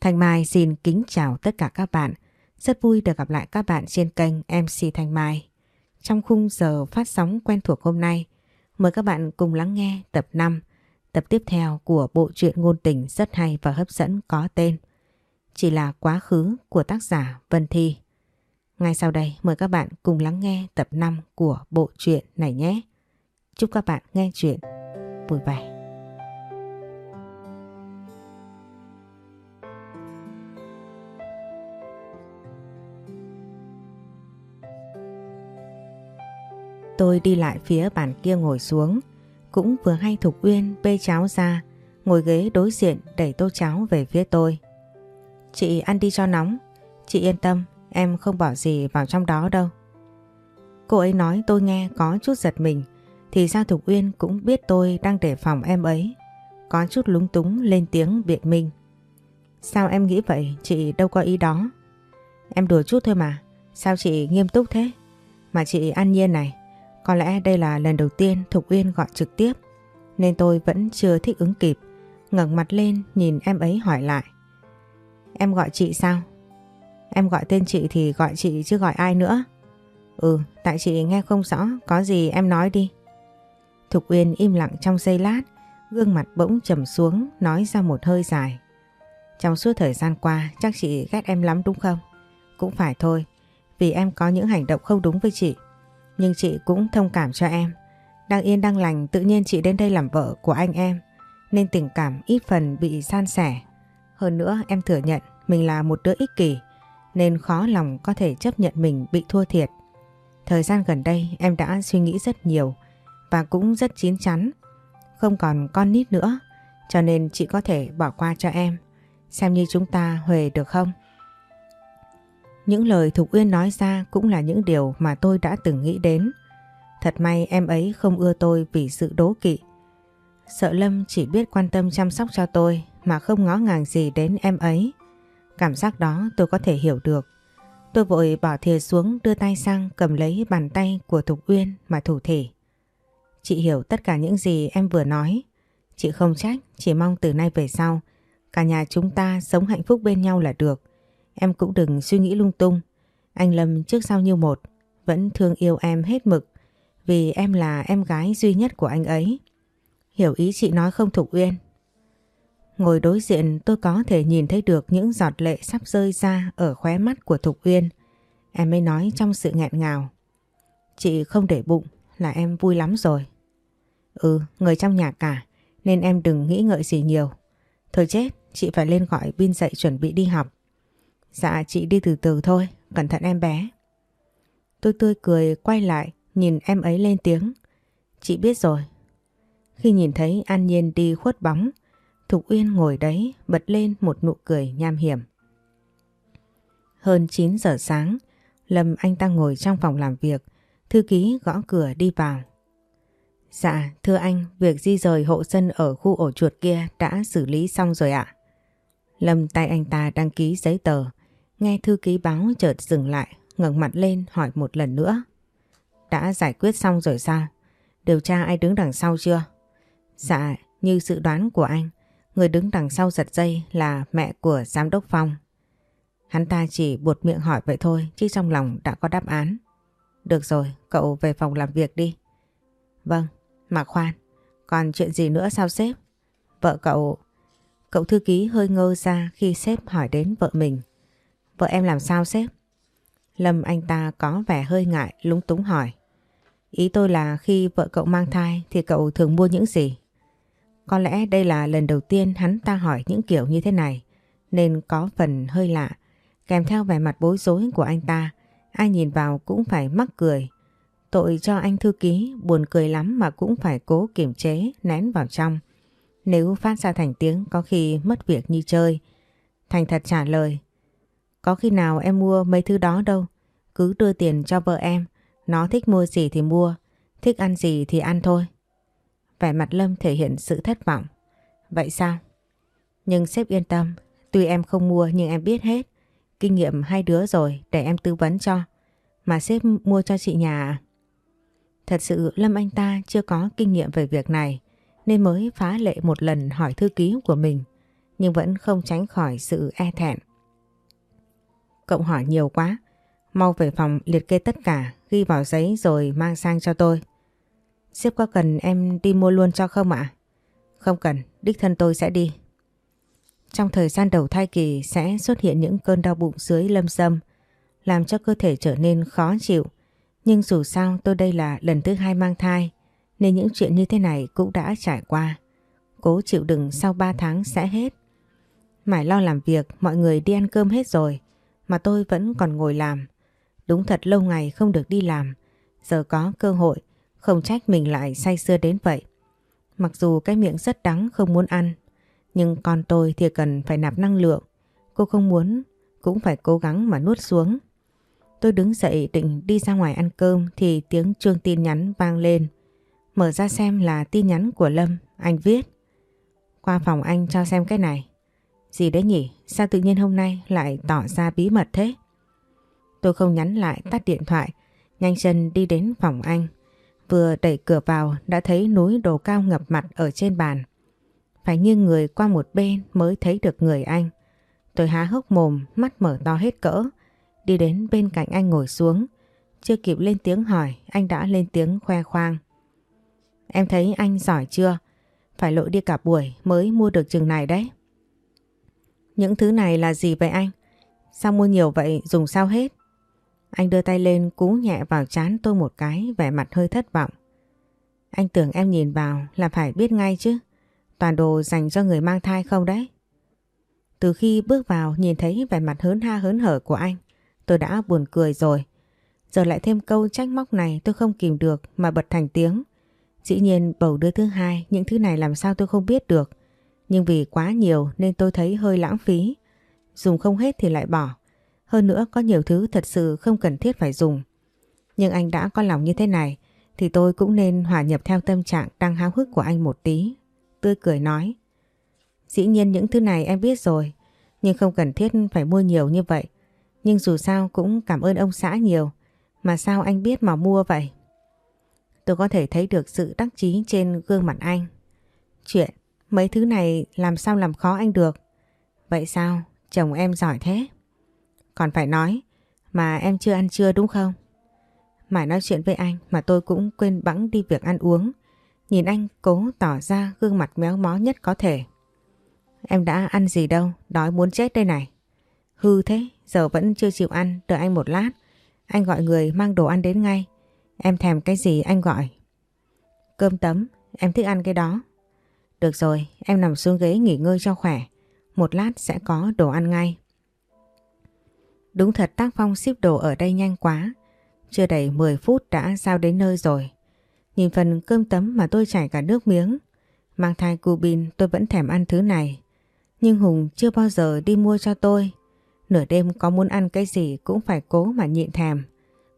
Thanh Mai xin kính chào tất cả các bạn. Rất vui được gặp lại các bạn trên kênh MC Thanh Mai. Trong khung giờ phát sóng quen thuộc hôm nay, mời các bạn cùng lắng nghe tập 5, tập tiếp theo của bộ truyện ngôn tình rất hay và hấp dẫn có tên Chỉ là quá khứ của tác giả Vân Thi. Ngay sau đây mời các bạn cùng lắng nghe tập 5 của bộ truyện này nhé. Chúc các bạn nghe chuyện vui vẻ. Tôi đi lại phía bàn kia ngồi xuống, cũng vừa hay Thục Uyên bê cháo ra, ngồi ghế đối diện đẩy tô cháo về phía tôi. Chị ăn đi cho nóng, chị yên tâm, em không bỏ gì vào trong đó đâu. Cô ấy nói tôi nghe có chút giật mình, thì ra Thục Uyên cũng biết tôi đang đề phòng em ấy. Có chút lúng túng lên tiếng biện minh. Sao em nghĩ vậy, chị đâu có ý đó. Em đùa chút thôi mà, sao chị nghiêm túc thế? Mà chị an nhiên này, có lẽ đây là lần đầu tiên Thục Uyên gọi trực tiếp nên tôi vẫn chưa thích ứng kịp. ngẩng mặt lên nhìn em ấy hỏi lại. Em gọi chị sao? Em gọi tên chị thì gọi chị chứ gọi ai nữa. Ừ, tại chị nghe không rõ, có gì em nói đi. Thục Uyên im lặng trong giây lát, gương mặt bỗng trầm xuống, nói ra một hơi dài. Trong suốt thời gian qua chắc chị ghét em lắm đúng không? Cũng phải thôi, vì em có những hành động không đúng với chị. Nhưng chị cũng thông cảm cho em. Đang yên đang lành, tự nhiên chị đến đây làm vợ của anh em. Nên tình cảm ít phần bị san sẻ. Hơn nữa, em thừa nhận mình là một đứa ích kỷ. Nên khó lòng có thể chấp nhận mình bị thua thiệt. Thời gian gần đây, em đã suy nghĩ rất nhiều. Và cũng rất chín chắn. Không còn con nít nữa. Cho nên chị có thể bỏ qua cho em. Xem như chúng ta huề được không? Những lời Thục Uyên nói ra cũng là những điều mà tôi đã từng nghĩ đến. Thật may em ấy không ưa tôi vì sự đố kỵ. Sợ Lâm chỉ biết quan tâm chăm sóc cho tôi mà không ngó ngàng gì đến em ấy. Cảm giác đó tôi có thể hiểu được. Tôi vội bỏ thìa xuống đưa tay sang cầm lấy bàn tay của Thục Uyên mà thủ thể. Chị hiểu tất cả những gì em vừa nói. Chị không trách, chỉ mong từ nay về sau cả nhà chúng ta sống hạnh phúc bên nhau là được. Em cũng đừng suy nghĩ lung tung. Anh Lâm trước sau như một, vẫn thương yêu em hết mực vì em là em gái duy nhất của anh ấy. Hiểu ý chị nói không Thục Uyên? Ngồi đối diện tôi có thể nhìn thấy được những giọt lệ sắp rơi ra ở khóe mắt của Thục Uyên. Em mới nói trong sự nghẹn ngào. Chị không để bụng là em vui lắm rồi. Ừ, người trong nhà cả nên em đừng nghĩ ngợi gì nhiều. Thôi chết, chị phải lên gọi pin dậy chuẩn bị đi học. Dạ chị đi từ từ thôi, cẩn thận em bé. Tôi tươi cười quay lại nhìn em ấy lên tiếng. Chị biết rồi. Khi nhìn thấy An Nhiên đi khuất bóng, Thục Uyên ngồi đấy bật lên một nụ cười nham hiểm. Hơn 9 giờ sáng, Lâm anh ta ngồi trong phòng làm việc, thư ký gõ cửa đi vào. Dạ, thưa anh, việc di rời hộ dân ở khu ổ chuột kia đã xử lý xong rồi ạ. Lâm tay anh ta đăng ký giấy tờ, Nghe thư ký báo chợt dừng lại, ngẩng mặt lên hỏi một lần nữa. Đã giải quyết xong rồi sao? Điều tra ai đứng đằng sau chưa? Dạ, như dự đoán của anh, người đứng đằng sau giật dây là mẹ của giám đốc Phong. Hắn ta chỉ buột miệng hỏi vậy thôi, chứ trong lòng đã có đáp án. Được rồi, cậu về phòng làm việc đi. Vâng, mà khoan, còn chuyện gì nữa sao sếp? Vợ cậu... Cậu thư ký hơi ngơ ra khi sếp hỏi đến vợ mình. Vợ em làm sao sếp? Lâm anh ta có vẻ hơi ngại, lúng túng hỏi. Ý tôi là khi vợ cậu mang thai thì cậu thường mua những gì? Có lẽ đây là lần đầu tiên hắn ta hỏi những kiểu như thế này, nên có phần hơi lạ kèm theo vẻ mặt bối rối của anh ta, ai nhìn vào cũng phải mắc cười. Tội cho anh thư ký, buồn cười lắm mà cũng phải cố kiềm chế, nén vào trong. Nếu phát ra thành tiếng có khi mất việc như chơi. Thành thật trả lời có khi nào em mua mấy thứ đó đâu. Cứ đưa tiền cho vợ em. Nó thích mua gì thì mua. Thích ăn gì thì ăn thôi. Vẻ mặt Lâm thể hiện sự thất vọng. Vậy sao? Nhưng sếp yên tâm. Tuy em không mua nhưng em biết hết. Kinh nghiệm hai đứa rồi, để em tư vấn cho. Mà sếp mua cho chị nhà à? Thật sự Lâm anh ta chưa có kinh nghiệm về việc này, nên mới phá lệ một lần hỏi thư ký của mình nhưng vẫn không tránh khỏi sự e thẹn. Cậu hỏi nhiều quá, mau về phòng liệt kê tất cả, ghi vào giấy rồi mang sang cho tôi. Sếp có cần em đi mua luôn cho không ạ? Không cần, đích thân tôi sẽ đi. Trong thời gian đầu thai kỳ sẽ xuất hiện những cơn đau bụng dưới lâm sâm, làm cho cơ thể trở nên khó chịu. Nhưng dù sao tôi đây là lần thứ hai mang thai, nên những chuyện như thế này cũng đã trải qua. Cố chịu đựng sau 3 tháng sẽ hết. Mãi lo làm việc, mọi người đi ăn cơm hết rồi, mà tôi vẫn còn ngồi làm. Đúng thật lâu ngày không được đi làm, giờ có cơ hội, không trách mình lại say sưa đến vậy. Mặc dù cái miệng rất đắng không muốn ăn, nhưng con tôi thì cần phải nạp năng lượng. Cô không muốn, cũng phải cố gắng mà nuốt xuống. Tôi đứng dậy định đi ra ngoài ăn cơm thì tiếng chuông tin nhắn vang lên. Mở ra xem là tin nhắn của Lâm, anh viết. Qua phòng anh cho xem cái này. Gì đấy nhỉ? Sao tự nhiên hôm nay lại tỏ ra bí mật thế? Tôi không nhắn lại tắt điện thoại, nhanh chân đi đến phòng anh. Vừa đẩy cửa vào đã thấy núi đồ cao ngập mặt ở trên bàn. Phải nghiêng người qua một bên mới thấy được người anh. Tôi há hốc mồm, mắt mở to hết cỡ. Đi đến bên cạnh anh ngồi xuống. Chưa kịp lên tiếng hỏi, anh đã lên tiếng khoe khoang. Em thấy anh giỏi chưa? Phải lội đi cả buổi mới mua được chừng này đấy. Những thứ này là gì vậy anh? Sao mua nhiều vậy dùng sao hết? Anh đưa tay lên cú nhẹ vào chán tôi một cái vẻ mặt hơi thất vọng. Anh tưởng em nhìn vào là phải biết ngay chứ. Toàn đồ dành cho người mang thai không đấy? Từ khi bước vào nhìn thấy vẻ mặt hớn ha hớn hở của anh, tôi đã buồn cười rồi. Giờ lại thêm câu trách móc này tôi không kìm được mà bật thành tiếng. Dĩ nhiên bầu đứa thứ hai những thứ này làm sao tôi không biết được. Nhưng vì quá nhiều nên tôi thấy hơi lãng phí. Dùng không hết thì lại bỏ. Hơn nữa có nhiều thứ thật sự không cần thiết phải dùng. Nhưng anh đã có lòng như thế này thì tôi cũng nên hòa nhập theo tâm trạng đang háo hức của anh một tí. Tươi cười nói. Dĩ nhiên những thứ này em biết rồi. Nhưng không cần thiết phải mua nhiều như vậy. Nhưng dù sao cũng cảm ơn ông xã nhiều. Mà sao anh biết mà mua vậy? Tôi có thể thấy được sự đắc chí trên gương mặt anh. Chuyện, mấy thứ này làm sao làm khó anh được? Vậy sao? Chồng em giỏi thế? Còn phải nói, mà em chưa ăn trưa đúng không? Mãi nói chuyện với anh mà tôi cũng quên bẵng đi việc ăn uống. Nhìn anh cố tỏ ra gương mặt méo mó nhất có thể. Em đã ăn gì đâu, đói muốn chết đây này. Hư thế, giờ vẫn chưa chịu ăn, đợi anh một lát. Anh gọi người mang đồ ăn đến ngay. Em thèm cái gì anh gọi. Cơm tấm, em thích ăn cái đó. Được rồi, em nằm xuống ghế nghỉ ngơi cho khỏe. Một lát sẽ có đồ ăn ngay. Đúng thật tác phong ship đồ ở đây nhanh quá. Chưa đầy 10 phút đã giao đến nơi rồi. Nhìn phần cơm tấm mà tôi chảy cả nước miếng. Mang thai cu bin tôi vẫn thèm ăn thứ này. Nhưng Hùng chưa bao giờ đi mua cho tôi. Nửa đêm có muốn ăn cái gì cũng phải cố mà nhịn thèm.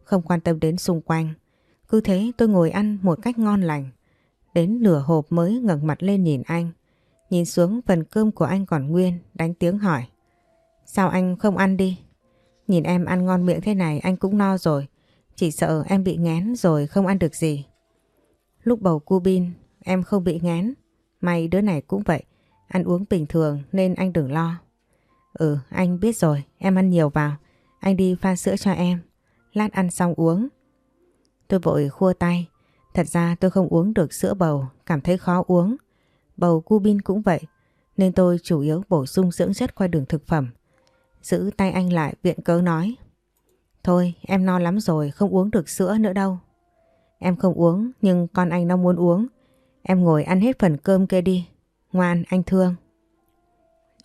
Không quan tâm đến xung quanh. Cứ thế tôi ngồi ăn một cách ngon lành. Đến nửa hộp mới ngẩng mặt lên nhìn anh. Nhìn xuống phần cơm của anh còn nguyên, đánh tiếng hỏi. Sao anh không ăn đi? Nhìn em ăn ngon miệng thế này anh cũng no rồi. Chỉ sợ em bị ngén rồi không ăn được gì. Lúc bầu cu bin em không bị ngén, May đứa này cũng vậy. Ăn uống bình thường nên anh đừng lo. Ừ anh biết rồi em ăn nhiều vào. Anh đi pha sữa cho em. Lát ăn xong uống. Tôi vội khua tay. Thật ra tôi không uống được sữa bầu. Cảm thấy khó uống. Bầu cubin cũng vậy. Nên tôi chủ yếu bổ sung dưỡng chất qua đường thực phẩm. Giữ tay anh lại viện cớ nói. Thôi em no lắm rồi không uống được sữa nữa đâu. Em không uống nhưng con anh nó muốn uống. Em ngồi ăn hết phần cơm kia đi. Ngoan anh thương.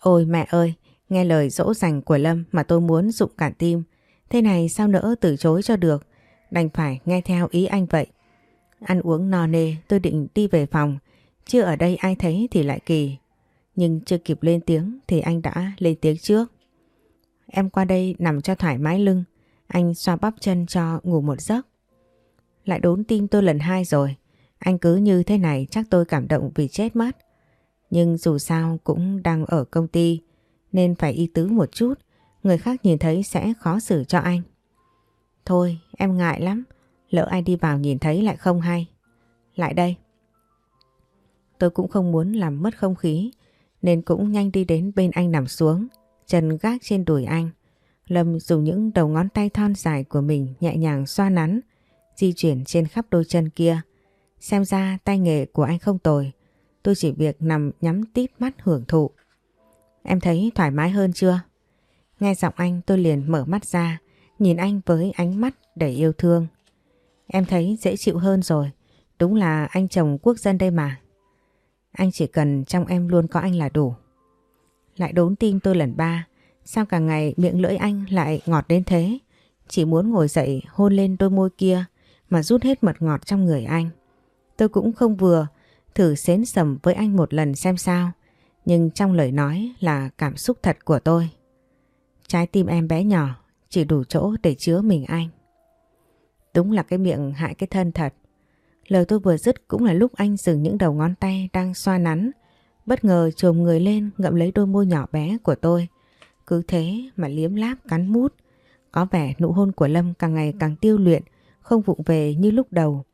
Ôi mẹ ơi, nghe lời dỗ dành của Lâm mà tôi muốn dụng cả tim. Thế này sao nỡ từ chối cho được. Đành phải nghe theo ý anh vậy. Ăn uống no nê, tôi định đi về phòng. Chưa ở đây ai thấy thì lại kỳ. Nhưng chưa kịp lên tiếng thì anh đã lên tiếng trước. Em qua đây nằm cho thoải mái lưng. Anh xoa bắp chân cho ngủ một giấc. Lại đốn tim tôi lần hai rồi. Anh cứ như thế này chắc tôi cảm động vì chết mất. Nhưng dù sao cũng đang ở công ty, nên phải y tứ một chút. Người khác nhìn thấy sẽ khó xử cho anh. Thôi, em ngại lắm. Lỡ ai đi vào nhìn thấy lại không hay. Lại đây. Tôi cũng không muốn làm mất không khí nên cũng nhanh đi đến bên anh nằm xuống, chân gác trên đùi anh. Lâm dùng những đầu ngón tay thon dài của mình nhẹ nhàng xoa nắn, di chuyển trên khắp đôi chân kia. Xem ra tay nghề của anh không tồi, tôi chỉ việc nằm nhắm tít mắt hưởng thụ. Em thấy thoải mái hơn chưa? Nghe giọng anh tôi liền mở mắt ra, nhìn anh với ánh mắt đầy yêu thương. Em thấy dễ chịu hơn rồi, đúng là anh chồng quốc dân đây mà. Anh chỉ cần trong em luôn có anh là đủ. Lại đốn tim tôi lần ba, sao cả ngày miệng lưỡi anh lại ngọt đến thế? Chỉ muốn ngồi dậy hôn lên đôi môi kia mà rút hết mật ngọt trong người anh. Tôi cũng không vừa thử xến sầm với anh một lần xem sao, nhưng trong lời nói là cảm xúc thật của tôi. Trái tim em bé nhỏ, chỉ đủ chỗ để chứa mình anh. Đúng là cái miệng hại cái thân thật. Lời tôi vừa dứt cũng là lúc anh dừng những đầu ngón tay đang xoa nắn, bất ngờ trồm người lên ngậm lấy đôi môi nhỏ bé của tôi. Cứ thế mà liếm láp cắn mút. Có vẻ nụ hôn của Lâm càng ngày càng tiêu luyện, không vụng về như lúc đầu.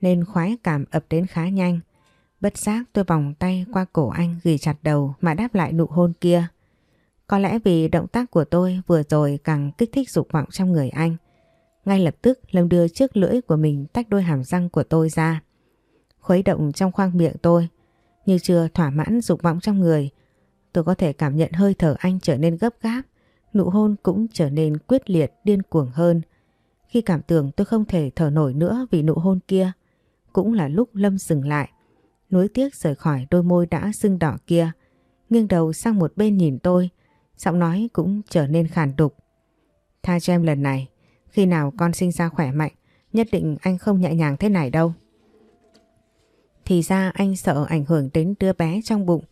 Nên khoái cảm ập đến khá nhanh. Bất giác tôi vòng tay qua cổ anh ghi chặt đầu mà đáp lại nụ hôn kia. Có lẽ vì động tác của tôi vừa rồi càng kích thích dục vọng trong người anh. Ngay lập tức, Lâm đưa chiếc lưỡi của mình tách đôi hàm răng của tôi ra. Khuấy động trong khoang miệng tôi. Như chưa thỏa mãn dục vọng trong người. Tôi có thể cảm nhận hơi thở anh trở nên gấp gáp. Nụ hôn cũng trở nên quyết liệt, điên cuồng hơn. Khi cảm tưởng tôi không thể thở nổi nữa vì nụ hôn kia. Cũng là lúc Lâm dừng lại. Nuối tiếc rời khỏi đôi môi đã sưng đỏ kia. Nghiêng đầu sang một bên nhìn tôi. Giọng nói cũng trở nên khàn đục. Tha cho em lần này. Khi nào con sinh ra khỏe mạnh, nhất định anh không nhẹ nhàng thế này đâu. Thì ra anh sợ ảnh hưởng đến đứa bé trong bụng,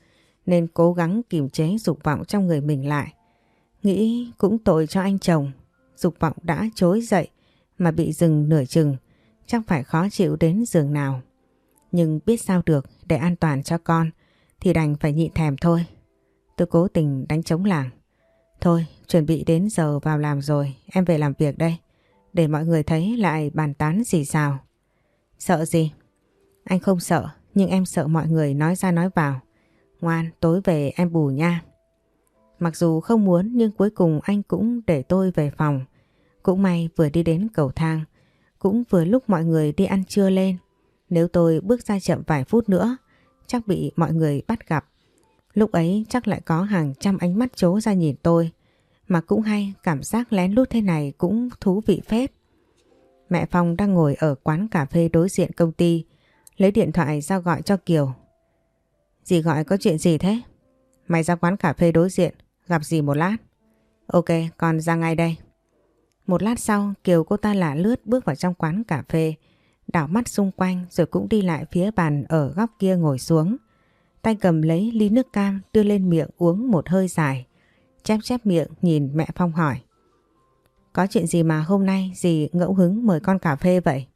nên cố gắng kiềm chế dục vọng trong người mình lại. Nghĩ cũng tội cho anh chồng, dục vọng đã chối dậy mà bị dừng nửa chừng, chắc phải khó chịu đến giường nào. Nhưng biết sao được để an toàn cho con thì đành phải nhịn thèm thôi. Tôi cố tình đánh chống làng. Thôi, chuẩn bị đến giờ vào làm rồi, em về làm việc đây để mọi người thấy lại bàn tán gì sao. Sợ gì? Anh không sợ, nhưng em sợ mọi người nói ra nói vào. Ngoan, tối về em bù nha. Mặc dù không muốn nhưng cuối cùng anh cũng để tôi về phòng. Cũng may vừa đi đến cầu thang, cũng vừa lúc mọi người đi ăn trưa lên. Nếu tôi bước ra chậm vài phút nữa, chắc bị mọi người bắt gặp. Lúc ấy chắc lại có hàng trăm ánh mắt chố ra nhìn tôi. Mà cũng hay, cảm giác lén lút thế này cũng thú vị phết. Mẹ Phong đang ngồi ở quán cà phê đối diện công ty, lấy điện thoại ra gọi cho Kiều. Dì gọi có chuyện gì thế? Mày ra quán cà phê đối diện, gặp dì một lát. Ok, con ra ngay đây. Một lát sau, Kiều cô ta lạ lướt bước vào trong quán cà phê, đảo mắt xung quanh rồi cũng đi lại phía bàn ở góc kia ngồi xuống. Tay cầm lấy ly nước cam đưa lên miệng uống một hơi dài chép chép miệng nhìn mẹ Phong hỏi. Có chuyện gì mà hôm nay dì ngẫu hứng mời con cà phê vậy?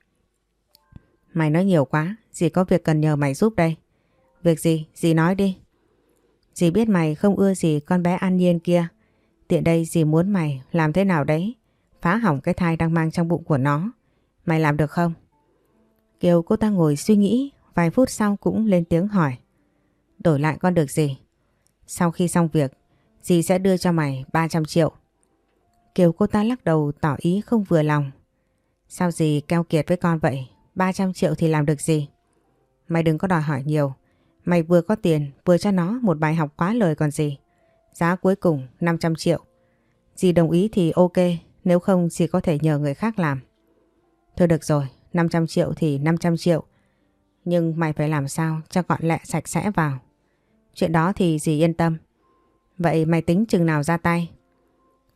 Mày nói nhiều quá, dì có việc cần nhờ mày giúp đây. Việc gì? Dì nói đi. Dì biết mày không ưa gì con bé An Nhiên kia. Tiện đây dì muốn mày làm thế nào đấy? Phá hỏng cái thai đang mang trong bụng của nó. Mày làm được không? Kiều cô ta ngồi suy nghĩ, vài phút sau cũng lên tiếng hỏi. Đổi lại con được gì? Sau khi xong việc, Dì sẽ đưa cho mày 300 triệu. Kiều cô ta lắc đầu tỏ ý không vừa lòng. Sao dì keo kiệt với con vậy? 300 triệu thì làm được gì? Mày đừng có đòi hỏi nhiều. Mày vừa có tiền vừa cho nó một bài học quá lời còn gì. Giá cuối cùng 500 triệu. Dì đồng ý thì ok, nếu không dì có thể nhờ người khác làm. Thôi được rồi, 500 triệu thì 500 triệu. Nhưng mày phải làm sao cho gọn lẹ sạch sẽ vào. Chuyện đó thì dì yên tâm. Vậy mày tính chừng nào ra tay?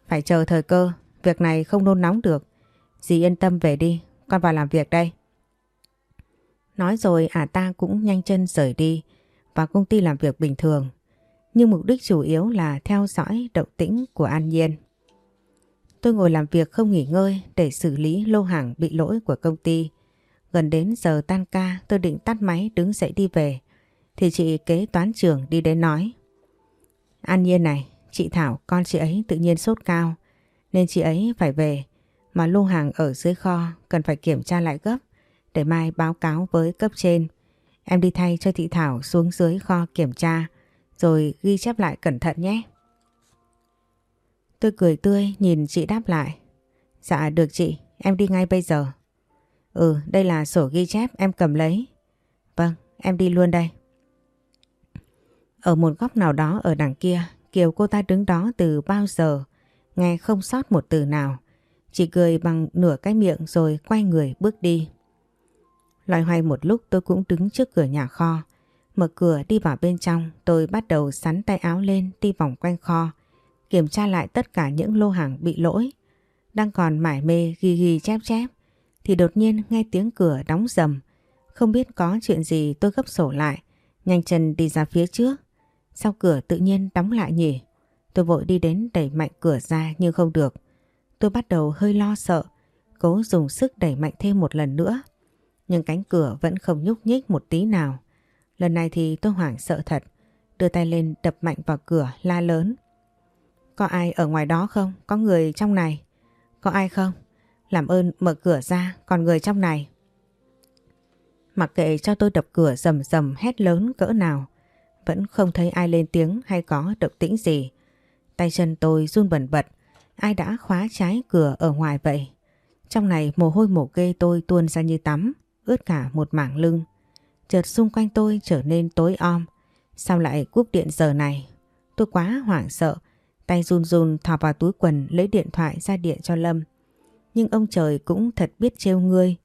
Phải chờ thời cơ, việc này không nôn nóng được. Dì yên tâm về đi, con vào làm việc đây. Nói rồi ả ta cũng nhanh chân rời đi vào công ty làm việc bình thường. Nhưng mục đích chủ yếu là theo dõi động tĩnh của An Nhiên. Tôi ngồi làm việc không nghỉ ngơi để xử lý lô hàng bị lỗi của công ty. Gần đến giờ tan ca tôi định tắt máy đứng dậy đi về. Thì chị kế toán trưởng đi đến nói. An Nhiên này, chị Thảo con chị ấy tự nhiên sốt cao nên chị ấy phải về mà lô hàng ở dưới kho cần phải kiểm tra lại gấp để mai báo cáo với cấp trên. Em đi thay cho thị Thảo xuống dưới kho kiểm tra rồi ghi chép lại cẩn thận nhé. Tôi cười tươi nhìn chị đáp lại. Dạ được chị, em đi ngay bây giờ. Ừ, đây là sổ ghi chép em cầm lấy. Vâng, em đi luôn đây. Ở một góc nào đó ở đằng kia, Kiều cô ta đứng đó từ bao giờ, nghe không sót một từ nào. Chỉ cười bằng nửa cái miệng rồi quay người bước đi. Loay hoay một lúc tôi cũng đứng trước cửa nhà kho. Mở cửa đi vào bên trong tôi bắt đầu sắn tay áo lên đi vòng quanh kho. Kiểm tra lại tất cả những lô hàng bị lỗi. Đang còn mải mê ghi ghi chép chép. Thì đột nhiên nghe tiếng cửa đóng rầm. Không biết có chuyện gì tôi gấp sổ lại. Nhanh chân đi ra phía trước. Sau cửa tự nhiên đóng lại nhỉ. Tôi vội đi đến đẩy mạnh cửa ra nhưng không được. Tôi bắt đầu hơi lo sợ. Cố dùng sức đẩy mạnh thêm một lần nữa. Nhưng cánh cửa vẫn không nhúc nhích một tí nào. Lần này thì tôi hoảng sợ thật. Đưa tay lên đập mạnh vào cửa la lớn. Có ai ở ngoài đó không? Có người trong này? Có ai không? Làm ơn mở cửa ra, còn người trong này. Mặc kệ cho tôi đập cửa rầm rầm hét lớn cỡ nào, vẫn không thấy ai lên tiếng hay có động tĩnh gì. Tay chân tôi run bẩn bật, ai đã khóa trái cửa ở ngoài vậy? Trong này mồ hôi mồ kê tôi tuôn ra như tắm, ướt cả một mảng lưng. Chợt xung quanh tôi trở nên tối om. Sao lại cúp điện giờ này? Tôi quá hoảng sợ, tay run run thò vào túi quần lấy điện thoại ra điện cho Lâm. Nhưng ông trời cũng thật biết trêu ngươi.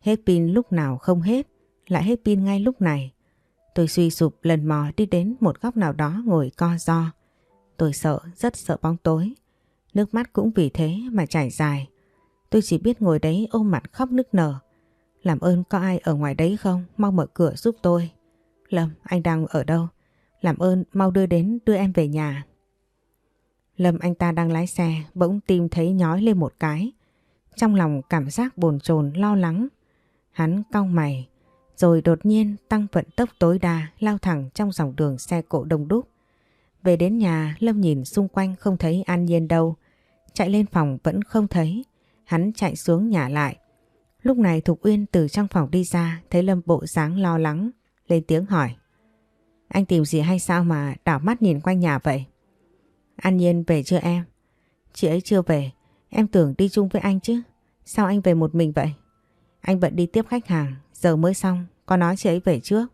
Hết pin lúc nào không hết, lại hết pin ngay lúc này. Tôi suy sụp lần mò đi đến một góc nào đó ngồi co do. Tôi sợ, rất sợ bóng tối. Nước mắt cũng vì thế mà chảy dài. Tôi chỉ biết ngồi đấy ôm mặt khóc nức nở. Làm ơn có ai ở ngoài đấy không? Mau mở cửa giúp tôi. Lâm, anh đang ở đâu? Làm ơn mau đưa đến đưa em về nhà. Lâm anh ta đang lái xe, bỗng tim thấy nhói lên một cái. Trong lòng cảm giác bồn chồn lo lắng. Hắn cau mày, rồi đột nhiên tăng vận tốc tối đa, lao thẳng trong dòng đường xe cộ đông đúc. Về đến nhà, Lâm nhìn xung quanh không thấy An Nhiên đâu. Chạy lên phòng vẫn không thấy. Hắn chạy xuống nhà lại. Lúc này Thục Uyên từ trong phòng đi ra, thấy Lâm bộ dáng lo lắng. Lên tiếng hỏi. Anh tìm gì hay sao mà đảo mắt nhìn quanh nhà vậy? An Nhiên về chưa em? Chị ấy chưa về. Em tưởng đi chung với anh chứ. Sao anh về một mình vậy? Anh bận đi tiếp khách hàng. Giờ mới xong. Có nói chị ấy về trước.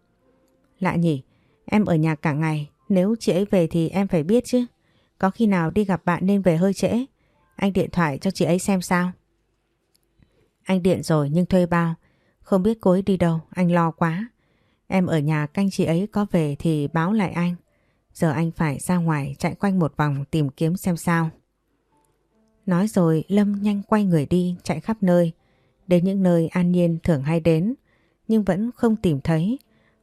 Lạ nhỉ. Em ở nhà cả ngày. Nếu chị ấy về thì em phải biết chứ. Có khi nào đi gặp bạn nên về hơi trễ. Anh điện thoại cho chị ấy xem sao. Anh điện rồi nhưng thuê bao. Không biết cô ấy đi đâu. Anh lo quá. Em ở nhà canh chị ấy có về thì báo lại anh. Giờ anh phải ra ngoài chạy quanh một vòng tìm kiếm xem sao. Nói rồi Lâm nhanh quay người đi, chạy khắp nơi. Đến những nơi An Nhiên thường hay đến. Nhưng vẫn không tìm thấy.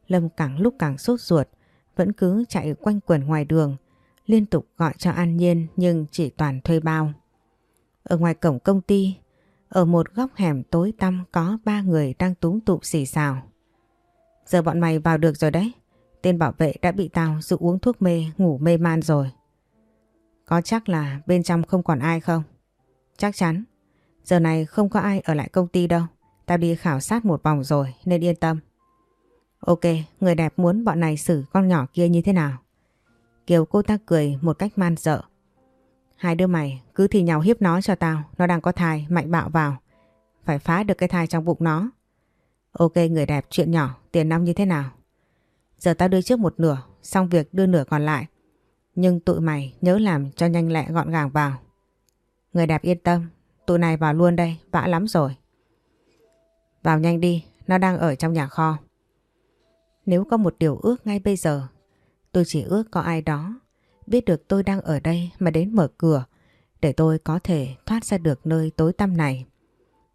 Lâm càng lúc càng sốt ruột. Vẫn cứ chạy quanh quần ngoài đường. Liên tục gọi cho An Nhiên nhưng chỉ toàn thuê bao. Ở ngoài cổng công ty, ở một góc hẻm tối tăm có ba người đang túm tụm xì xào. Giờ bọn mày vào được rồi đấy. Tên bảo vệ đã bị tao dụ uống thuốc mê, ngủ mê man rồi. Có chắc là bên trong không còn ai không? Chắc chắn. Giờ này không có ai ở lại công ty đâu. Tao đi khảo sát một vòng rồi nên yên tâm. Ok, người đẹp muốn bọn này xử con nhỏ kia như thế nào? Kiều cô ta cười một cách man dợ. Hai đứa mày cứ thì nhau hiếp nó cho tao, nó đang có thai, mạnh bạo vào. Phải phá được cái thai trong bụng nó. Ok người đẹp, chuyện nhỏ, tiền năm như thế nào? Giờ tao đưa trước một nửa, xong việc đưa nửa còn lại. Nhưng tụi mày nhớ làm cho nhanh lẹ gọn gàng vào. Người đẹp yên tâm, tụi này vào luôn đây, vã lắm rồi. Vào nhanh đi, nó đang ở trong nhà kho. Nếu có một điều ước ngay bây giờ, tôi chỉ ước có ai đó biết được tôi đang ở đây mà đến mở cửa để tôi có thể thoát ra được nơi tối tăm này.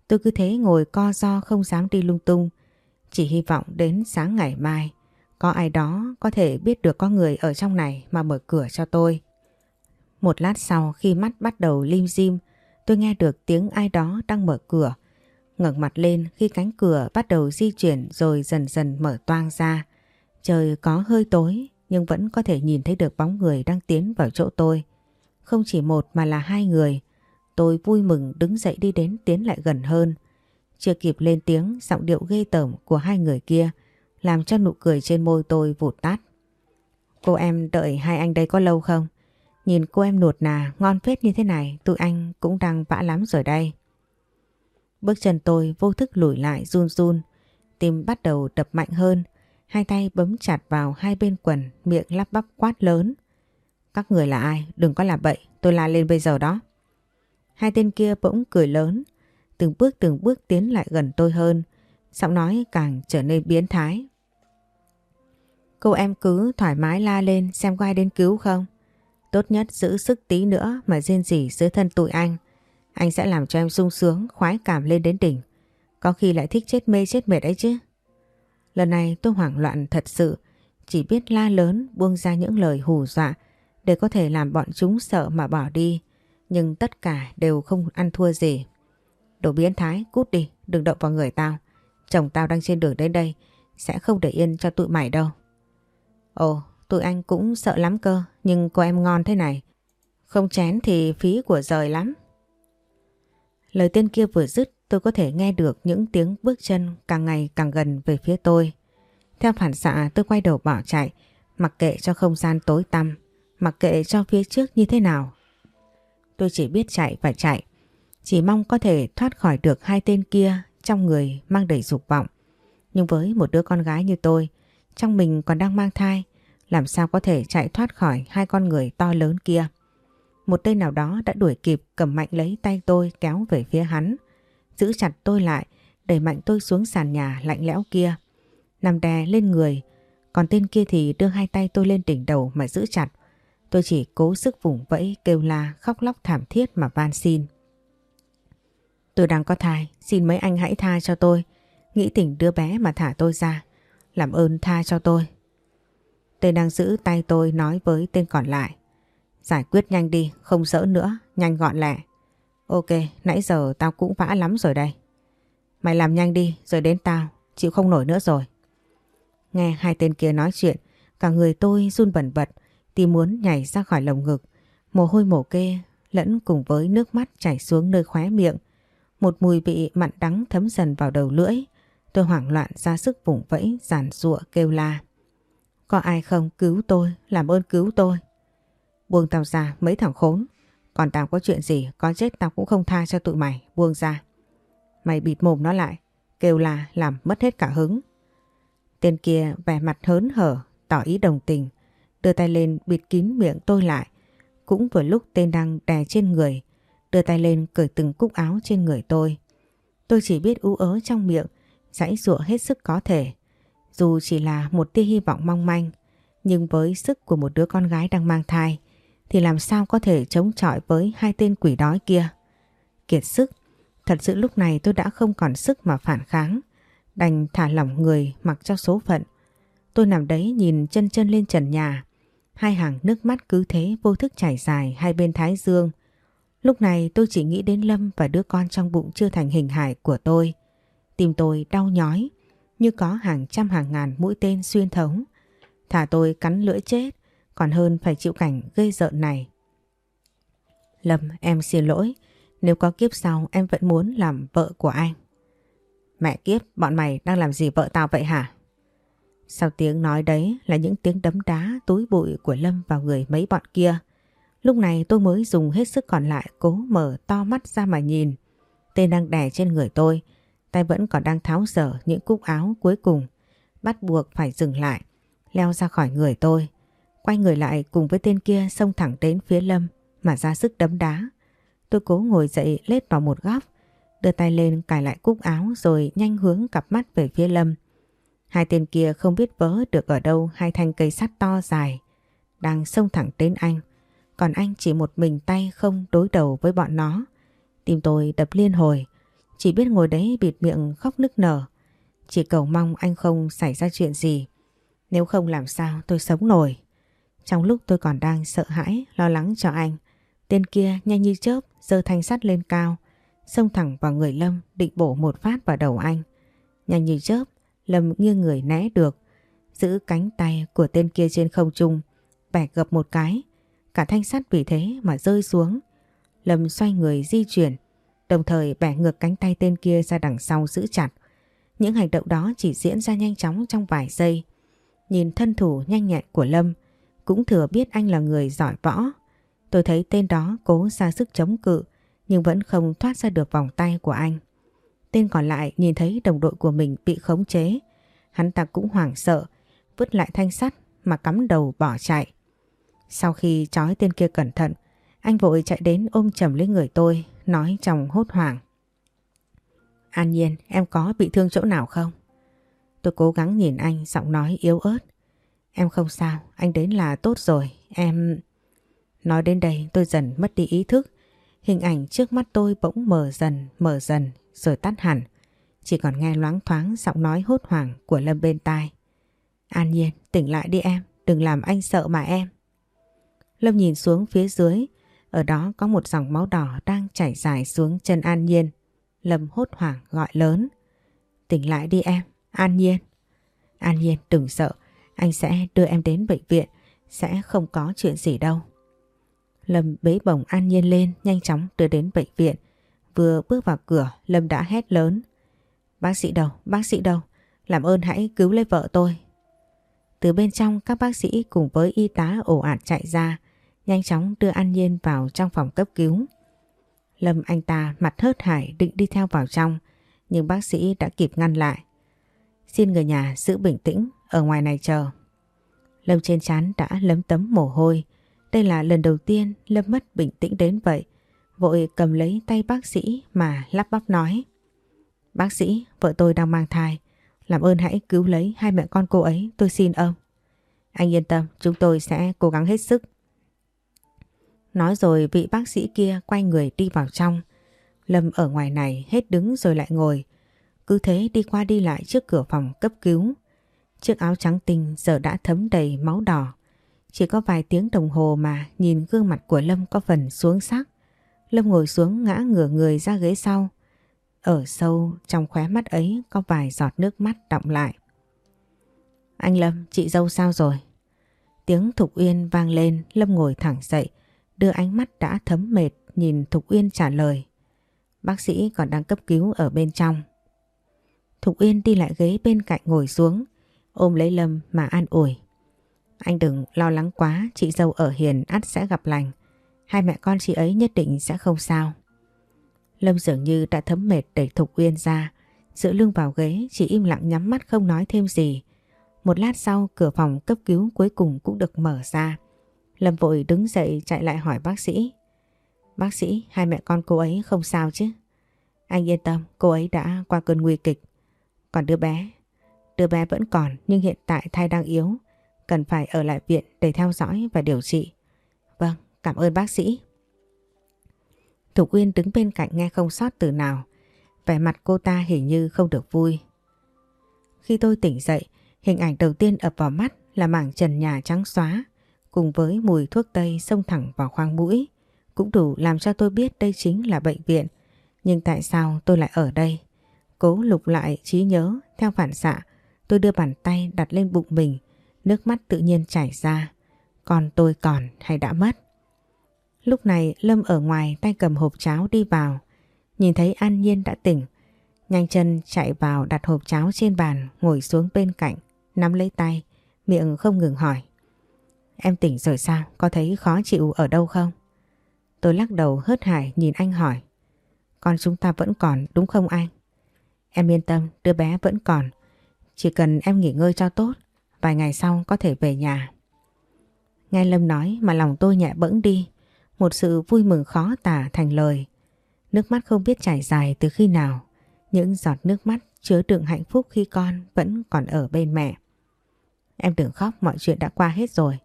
Tôi cứ thế ngồi co do không dám đi lung tung, chỉ hy vọng đến sáng ngày mai có ai đó có thể biết được có người ở trong này mà mở cửa cho tôi. Một lát sau khi mắt bắt đầu lim dim, tôi nghe được tiếng ai đó đang mở cửa ngẩng mặt lên khi cánh cửa bắt đầu di chuyển rồi dần dần mở toang ra. Trời có hơi tối nhưng vẫn có thể nhìn thấy được bóng người đang tiến vào chỗ tôi. Không chỉ một mà là hai người. Tôi vui mừng đứng dậy đi đến tiến lại gần hơn. Chưa kịp lên tiếng giọng điệu ghê tởm của hai người kia làm cho nụ cười trên môi tôi vụt tắt. Cô em đợi hai anh đây có lâu không? Nhìn cô em nuột nà, ngon phết như thế này, tụi anh cũng đang vã lắm rồi đây. Bước chân tôi vô thức lùi lại run run, tim bắt đầu đập mạnh hơn, hai tay bấm chặt vào hai bên quần, miệng lắp bắp quát lớn. Các người là ai? Đừng có làm bậy, tôi la lên bây giờ đó. Hai tên kia bỗng cười lớn, từng bước từng bước tiến lại gần tôi hơn, giọng nói càng trở nên biến thái. Cô em cứ thoải mái la lên xem có ai đến cứu không. Tốt nhất giữ sức tí nữa mà riêng gì dưới thân tụi anh. Anh sẽ làm cho em sung sướng, khoái cảm lên đến đỉnh. Có khi lại thích chết mê chết mệt ấy chứ. Lần này tôi hoảng loạn thật sự, chỉ biết la lớn buông ra những lời hù dọa để có thể làm bọn chúng sợ mà bỏ đi. Nhưng tất cả đều không ăn thua gì. Đồ biến thái, cút đi, đừng động vào người tao. Chồng tao đang trên đường đến đây, sẽ không để yên cho tụi mày đâu. Ồ, tụi anh cũng sợ lắm cơ, nhưng cô em ngon thế này. Không chén thì phí của rời lắm. Lời tên kia vừa dứt tôi có thể nghe được những tiếng bước chân càng ngày càng gần về phía tôi. Theo phản xạ tôi quay đầu bỏ chạy, mặc kệ cho không gian tối tăm, mặc kệ cho phía trước như thế nào. Tôi chỉ biết chạy và chạy, chỉ mong có thể thoát khỏi được hai tên kia trong người mang đầy dục vọng. Nhưng với một đứa con gái như tôi, trong mình còn đang mang thai, làm sao có thể chạy thoát khỏi hai con người to lớn kia. Một tên nào đó đã đuổi kịp cầm mạnh lấy tay tôi kéo về phía hắn. Giữ chặt tôi lại, đẩy mạnh tôi xuống sàn nhà lạnh lẽo kia. Nằm đè lên người, còn tên kia thì đưa hai tay tôi lên đỉnh đầu mà giữ chặt. Tôi chỉ cố sức vùng vẫy kêu la khóc lóc thảm thiết mà van xin. Tôi đang có thai, xin mấy anh hãy tha cho tôi. Nghĩ tỉnh đứa bé mà thả tôi ra. Làm ơn tha cho tôi. Tên đang giữ tay tôi nói với tên còn lại. Giải quyết nhanh đi, không dỡ nữa, nhanh gọn lẹ. Ok, nãy giờ tao cũng vã lắm rồi đây. Mày làm nhanh đi, rồi đến tao, chịu không nổi nữa rồi. Nghe hai tên kia nói chuyện, cả người tôi run bẩn bật, tìm muốn nhảy ra khỏi lồng ngực. Mồ hôi mổ kê lẫn cùng với nước mắt chảy xuống nơi khóe miệng. Một mùi vị mặn đắng thấm dần vào đầu lưỡi. Tôi hoảng loạn ra sức vùng vẫy, giàn giụa kêu la. Có ai không cứu tôi, làm ơn cứu tôi. Buông tao ra mấy thằng khốn. Còn tao có chuyện gì, có chết tao cũng không tha cho tụi mày, buông ra. Mày bịt mồm nó lại, kêu là làm mất hết cả hứng. Tên kia vẻ mặt hớn hở, tỏ ý đồng tình, đưa tay lên bịt kín miệng tôi lại. Cũng vừa lúc tên đang đè trên người, đưa tay lên cởi từng cúc áo trên người tôi. Tôi chỉ biết ú ớ trong miệng, giãy giụa hết sức có thể. Dù chỉ là một tia hy vọng mong manh, nhưng với sức của một đứa con gái đang mang thai, thì làm sao có thể chống chọi với hai tên quỷ đói kia. Kiệt sức, thật sự lúc này tôi đã không còn sức mà phản kháng, đành thả lỏng người mặc cho số phận. Tôi nằm đấy nhìn chân chân lên trần nhà, hai hàng nước mắt cứ thế vô thức chảy dài hai bên thái dương. Lúc này tôi chỉ nghĩ đến Lâm và đứa con trong bụng chưa thành hình hài của tôi. Tim tôi đau nhói, như có hàng trăm hàng ngàn mũi tên xuyên thấu. Thả tôi cắn lưỡi chết, còn hơn phải chịu cảnh gây rợn này. Lâm, em xin lỗi, nếu có kiếp sau em vẫn muốn làm vợ của anh. Mẹ kiếp, bọn mày đang làm gì vợ tao vậy hả? Sau tiếng nói đấy là những tiếng đấm đá túi bụi của Lâm vào người mấy bọn kia. Lúc này tôi mới dùng hết sức còn lại cố mở to mắt ra mà nhìn. Tên đang đè trên người tôi, tay vẫn còn đang tháo dở những cúc áo cuối cùng. Bắt buộc phải dừng lại, leo ra khỏi người tôi. Quay người lại cùng với tên kia xông thẳng đến phía Lâm mà ra sức đấm đá. Tôi cố ngồi dậy lết vào một góc, đưa tay lên cài lại cúc áo rồi nhanh hướng cặp mắt về phía Lâm. Hai tên kia không biết vớ được ở đâu hai thanh cây sắt to dài, đang xông thẳng đến anh. Còn anh chỉ một mình tay không đối đầu với bọn nó. Tim tôi đập liên hồi, chỉ biết ngồi đấy bịt miệng khóc nức nở. Chỉ cầu mong anh không xảy ra chuyện gì. Nếu không làm sao tôi sống nổi. Trong lúc tôi còn đang sợ hãi, lo lắng cho anh, tên kia nhanh như chớp giơ thanh sắt lên cao, xông thẳng vào người Lâm định bổ một phát vào đầu anh. Nhanh như chớp, Lâm nghiêng người né được, giữ cánh tay của tên kia trên không trung, bẻ gập một cái, cả thanh sắt vì thế mà rơi xuống. Lâm xoay người di chuyển, đồng thời bẻ ngược cánh tay tên kia ra đằng sau giữ chặt. Những hành động đó chỉ diễn ra nhanh chóng trong vài giây. Nhìn thân thủ nhanh nhẹn của Lâm, cũng thừa biết anh là người giỏi võ. Tôi thấy tên đó cố ra sức chống cự nhưng vẫn không thoát ra được vòng tay của anh. Tên còn lại nhìn thấy đồng đội của mình bị khống chế. Hắn ta cũng hoảng sợ, vứt lại thanh sắt mà cắm đầu bỏ chạy. Sau khi trói tên kia cẩn thận, anh vội chạy đến ôm chầm lấy người tôi, nói trong hốt hoảng. An Nhiên, em có bị thương chỗ nào không? Tôi cố gắng nhìn anh, giọng nói yếu ớt. Em không sao, anh đến là tốt rồi, em... Nói đến đây tôi dần mất đi ý thức. Hình ảnh trước mắt tôi bỗng mờ dần, mờ dần, rồi tắt hẳn. Chỉ còn nghe loáng thoáng giọng nói hốt hoảng của Lâm bên tai. An Nhiên, tỉnh lại đi em, đừng làm anh sợ mà em. Lâm nhìn xuống phía dưới, ở đó có một dòng máu đỏ đang chảy dài xuống chân An Nhiên. Lâm hốt hoảng gọi lớn. Tỉnh lại đi em, An Nhiên. An Nhiên đừng sợ, anh sẽ đưa em đến bệnh viện, sẽ không có chuyện gì đâu. Lâm bế bổng An Nhiên lên nhanh chóng đưa đến bệnh viện. Vừa bước vào cửa Lâm đã hét lớn. Bác sĩ đâu, bác sĩ đâu, làm ơn hãy cứu lấy vợ tôi. Từ bên trong các bác sĩ cùng với y tá ổ ạt chạy ra, nhanh chóng đưa An Nhiên vào trong phòng cấp cứu. Lâm anh ta mặt hớt hải định đi theo vào trong, nhưng bác sĩ đã kịp ngăn lại. Xin người nhà giữ bình tĩnh, ở ngoài này chờ. Lâm trên chán đã lấm tấm mồ hôi. Đây là lần đầu tiên Lâm mất bình tĩnh đến vậy. Vội cầm lấy tay bác sĩ mà lắp bắp nói. Bác sĩ, vợ tôi đang mang thai. Làm ơn hãy cứu lấy hai mẹ con cô ấy, tôi xin ông. Anh yên tâm, chúng tôi sẽ cố gắng hết sức. Nói rồi vị bác sĩ kia quay người đi vào trong. Lâm ở ngoài này hết đứng rồi lại ngồi. Cứ thế đi qua đi lại trước cửa phòng cấp cứu. Chiếc áo trắng tinh giờ đã thấm đầy máu đỏ. Chỉ có vài tiếng đồng hồ mà nhìn gương mặt của Lâm có phần xuống sắc. Lâm ngồi xuống ngã ngửa người ra ghế sau. Ở sâu trong khóe mắt ấy có vài giọt nước mắt đọng lại. Anh Lâm, chị dâu sao rồi? Tiếng Thục Uyên vang lên, Lâm ngồi thẳng dậy, đưa ánh mắt đã thấm mệt nhìn Thục Uyên trả lời. Bác sĩ còn đang cấp cứu ở bên trong. Thục Uyên đi lại ghế bên cạnh ngồi xuống, ôm lấy Lâm mà an ủi. Anh đừng lo lắng quá, chị dâu ở hiền ắt sẽ gặp lành. Hai mẹ con chị ấy nhất định sẽ không sao. Lâm dường như đã thấm mệt đẩy Thục Uyên ra, dựa lưng vào ghế chỉ im lặng nhắm mắt không nói thêm gì. Một lát sau cửa phòng cấp cứu cuối cùng cũng được mở ra. Lâm vội đứng dậy chạy lại hỏi bác sĩ. Bác sĩ, hai mẹ con cô ấy không sao chứ? Anh yên tâm, cô ấy đã qua cơn nguy kịch. Còn đứa bé? Đứa bé vẫn còn nhưng hiện tại thai đang yếu. Cần phải ở lại viện để theo dõi và điều trị. Vâng, cảm ơn bác sĩ. Thục Uyên đứng bên cạnh nghe không sót từ nào. Vẻ mặt cô ta hình như không được vui. Khi tôi tỉnh dậy, hình ảnh đầu tiên ập vào mắt là mảng trần nhà trắng xóa cùng với mùi thuốc tây xông thẳng vào khoang mũi cũng đủ làm cho tôi biết đây chính là bệnh viện. Nhưng tại sao tôi lại ở đây? Cố lục lại trí nhớ theo phản xạ tôi đưa bàn tay đặt lên bụng mình nước mắt tự nhiên chảy ra. Còn tôi còn hay đã mất? Lúc này Lâm ở ngoài tay cầm hộp cháo đi vào. Nhìn thấy An Nhiên đã tỉnh. Nhanh chân chạy vào đặt hộp cháo trên bàn ngồi xuống bên cạnh nắm lấy tay miệng không ngừng hỏi. Em tỉnh rồi sao? Có thấy khó chịu ở đâu không? Tôi lắc đầu hớt hải nhìn anh hỏi. Con chúng ta vẫn còn đúng không anh? Em yên tâm, đứa bé vẫn còn. Chỉ cần em nghỉ ngơi cho tốt, vài ngày sau có thể về nhà. Nghe Lâm nói mà lòng tôi nhẹ bẫng đi, một sự vui mừng khó tả thành lời. Nước mắt không biết chảy dài từ khi nào, những giọt nước mắt chứa đựng hạnh phúc khi con vẫn còn ở bên mẹ. Em đừng khóc, mọi chuyện đã qua hết rồi.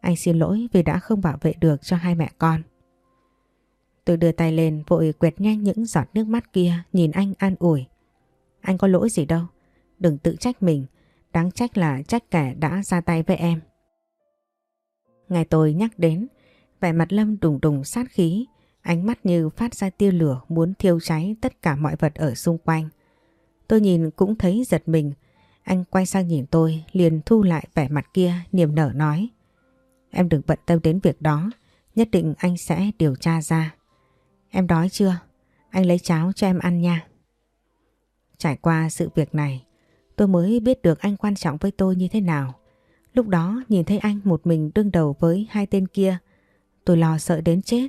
Anh xin lỗi vì đã không bảo vệ được cho hai mẹ con. Tôi đưa tay lên vội quẹt nhanh những giọt nước mắt kia nhìn anh an ủi. Anh có lỗi gì đâu, đừng tự trách mình, đáng trách là trách kẻ đã ra tay với em. Ngày tôi nhắc đến, vẻ mặt Lâm đùng đùng sát khí, ánh mắt như phát ra tia lửa muốn thiêu cháy tất cả mọi vật ở xung quanh. Tôi nhìn cũng thấy giật mình, anh quay sang nhìn tôi liền thu lại vẻ mặt kia niềm nở nói. Em đừng bận tâm đến việc đó, nhất định anh sẽ điều tra ra. Em đói chưa? Anh lấy cháo cho em ăn nha. Trải qua sự việc này, tôi mới biết được anh quan trọng với tôi như thế nào. Lúc đó nhìn thấy anh một mình đương đầu với hai tên kia, tôi lo sợ đến chết.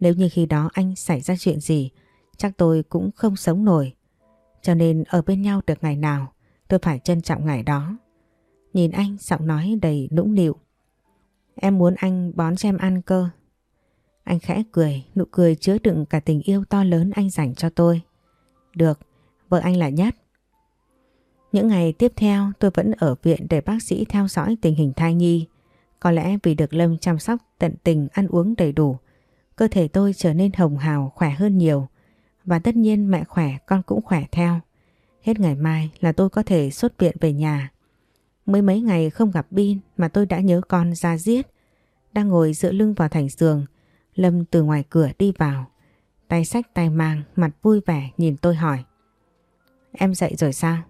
Nếu như khi đó anh xảy ra chuyện gì, chắc tôi cũng không sống nổi. Cho nên ở bên nhau được ngày nào, tôi phải trân trọng ngày đó. Nhìn anh giọng nói đầy nũng nịu. Em muốn anh bón cho em ăn cơ. Anh khẽ cười, nụ cười chứa đựng cả tình yêu to lớn anh dành cho tôi. Được, vợ anh là nhất. Những ngày tiếp theo tôi vẫn ở viện để bác sĩ theo dõi tình hình thai nhi. Có lẽ vì được Lâm chăm sóc tận tình ăn uống đầy đủ, cơ thể tôi trở nên hồng hào khỏe hơn nhiều. Và tất nhiên mẹ khỏe con cũng khỏe theo. Hết ngày mai là tôi có thể xuất viện về nhà. Mới mấy ngày không gặp Bin mà tôi đã nhớ con ra giết. Đang ngồi dựa lưng vào thành giường, Lâm từ ngoài cửa đi vào. Tay sách tay mang, mặt vui vẻ nhìn tôi hỏi. Em dậy rồi sao?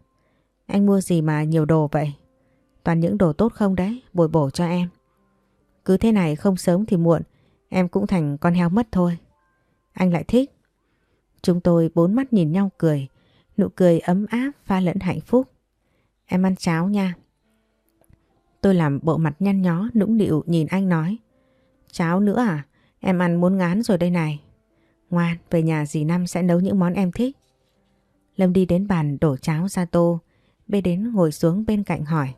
Anh mua gì mà nhiều đồ vậy? Toàn những đồ tốt không đấy, bồi bổ cho em. Cứ thế này không sớm thì muộn, em cũng thành con heo mất thôi. Anh lại thích. Chúng tôi bốn mắt nhìn nhau cười, nụ cười ấm áp pha lẫn hạnh phúc. Em ăn cháo nha. Tôi làm bộ mặt nhăn nhó nũng nịu nhìn anh nói. Cháo nữa à? Em ăn muốn ngán rồi đây này. Ngoan, về nhà dì Năm sẽ nấu những món em thích. Lâm đi đến bàn đổ cháo ra tô, bê đến ngồi xuống bên cạnh hỏi.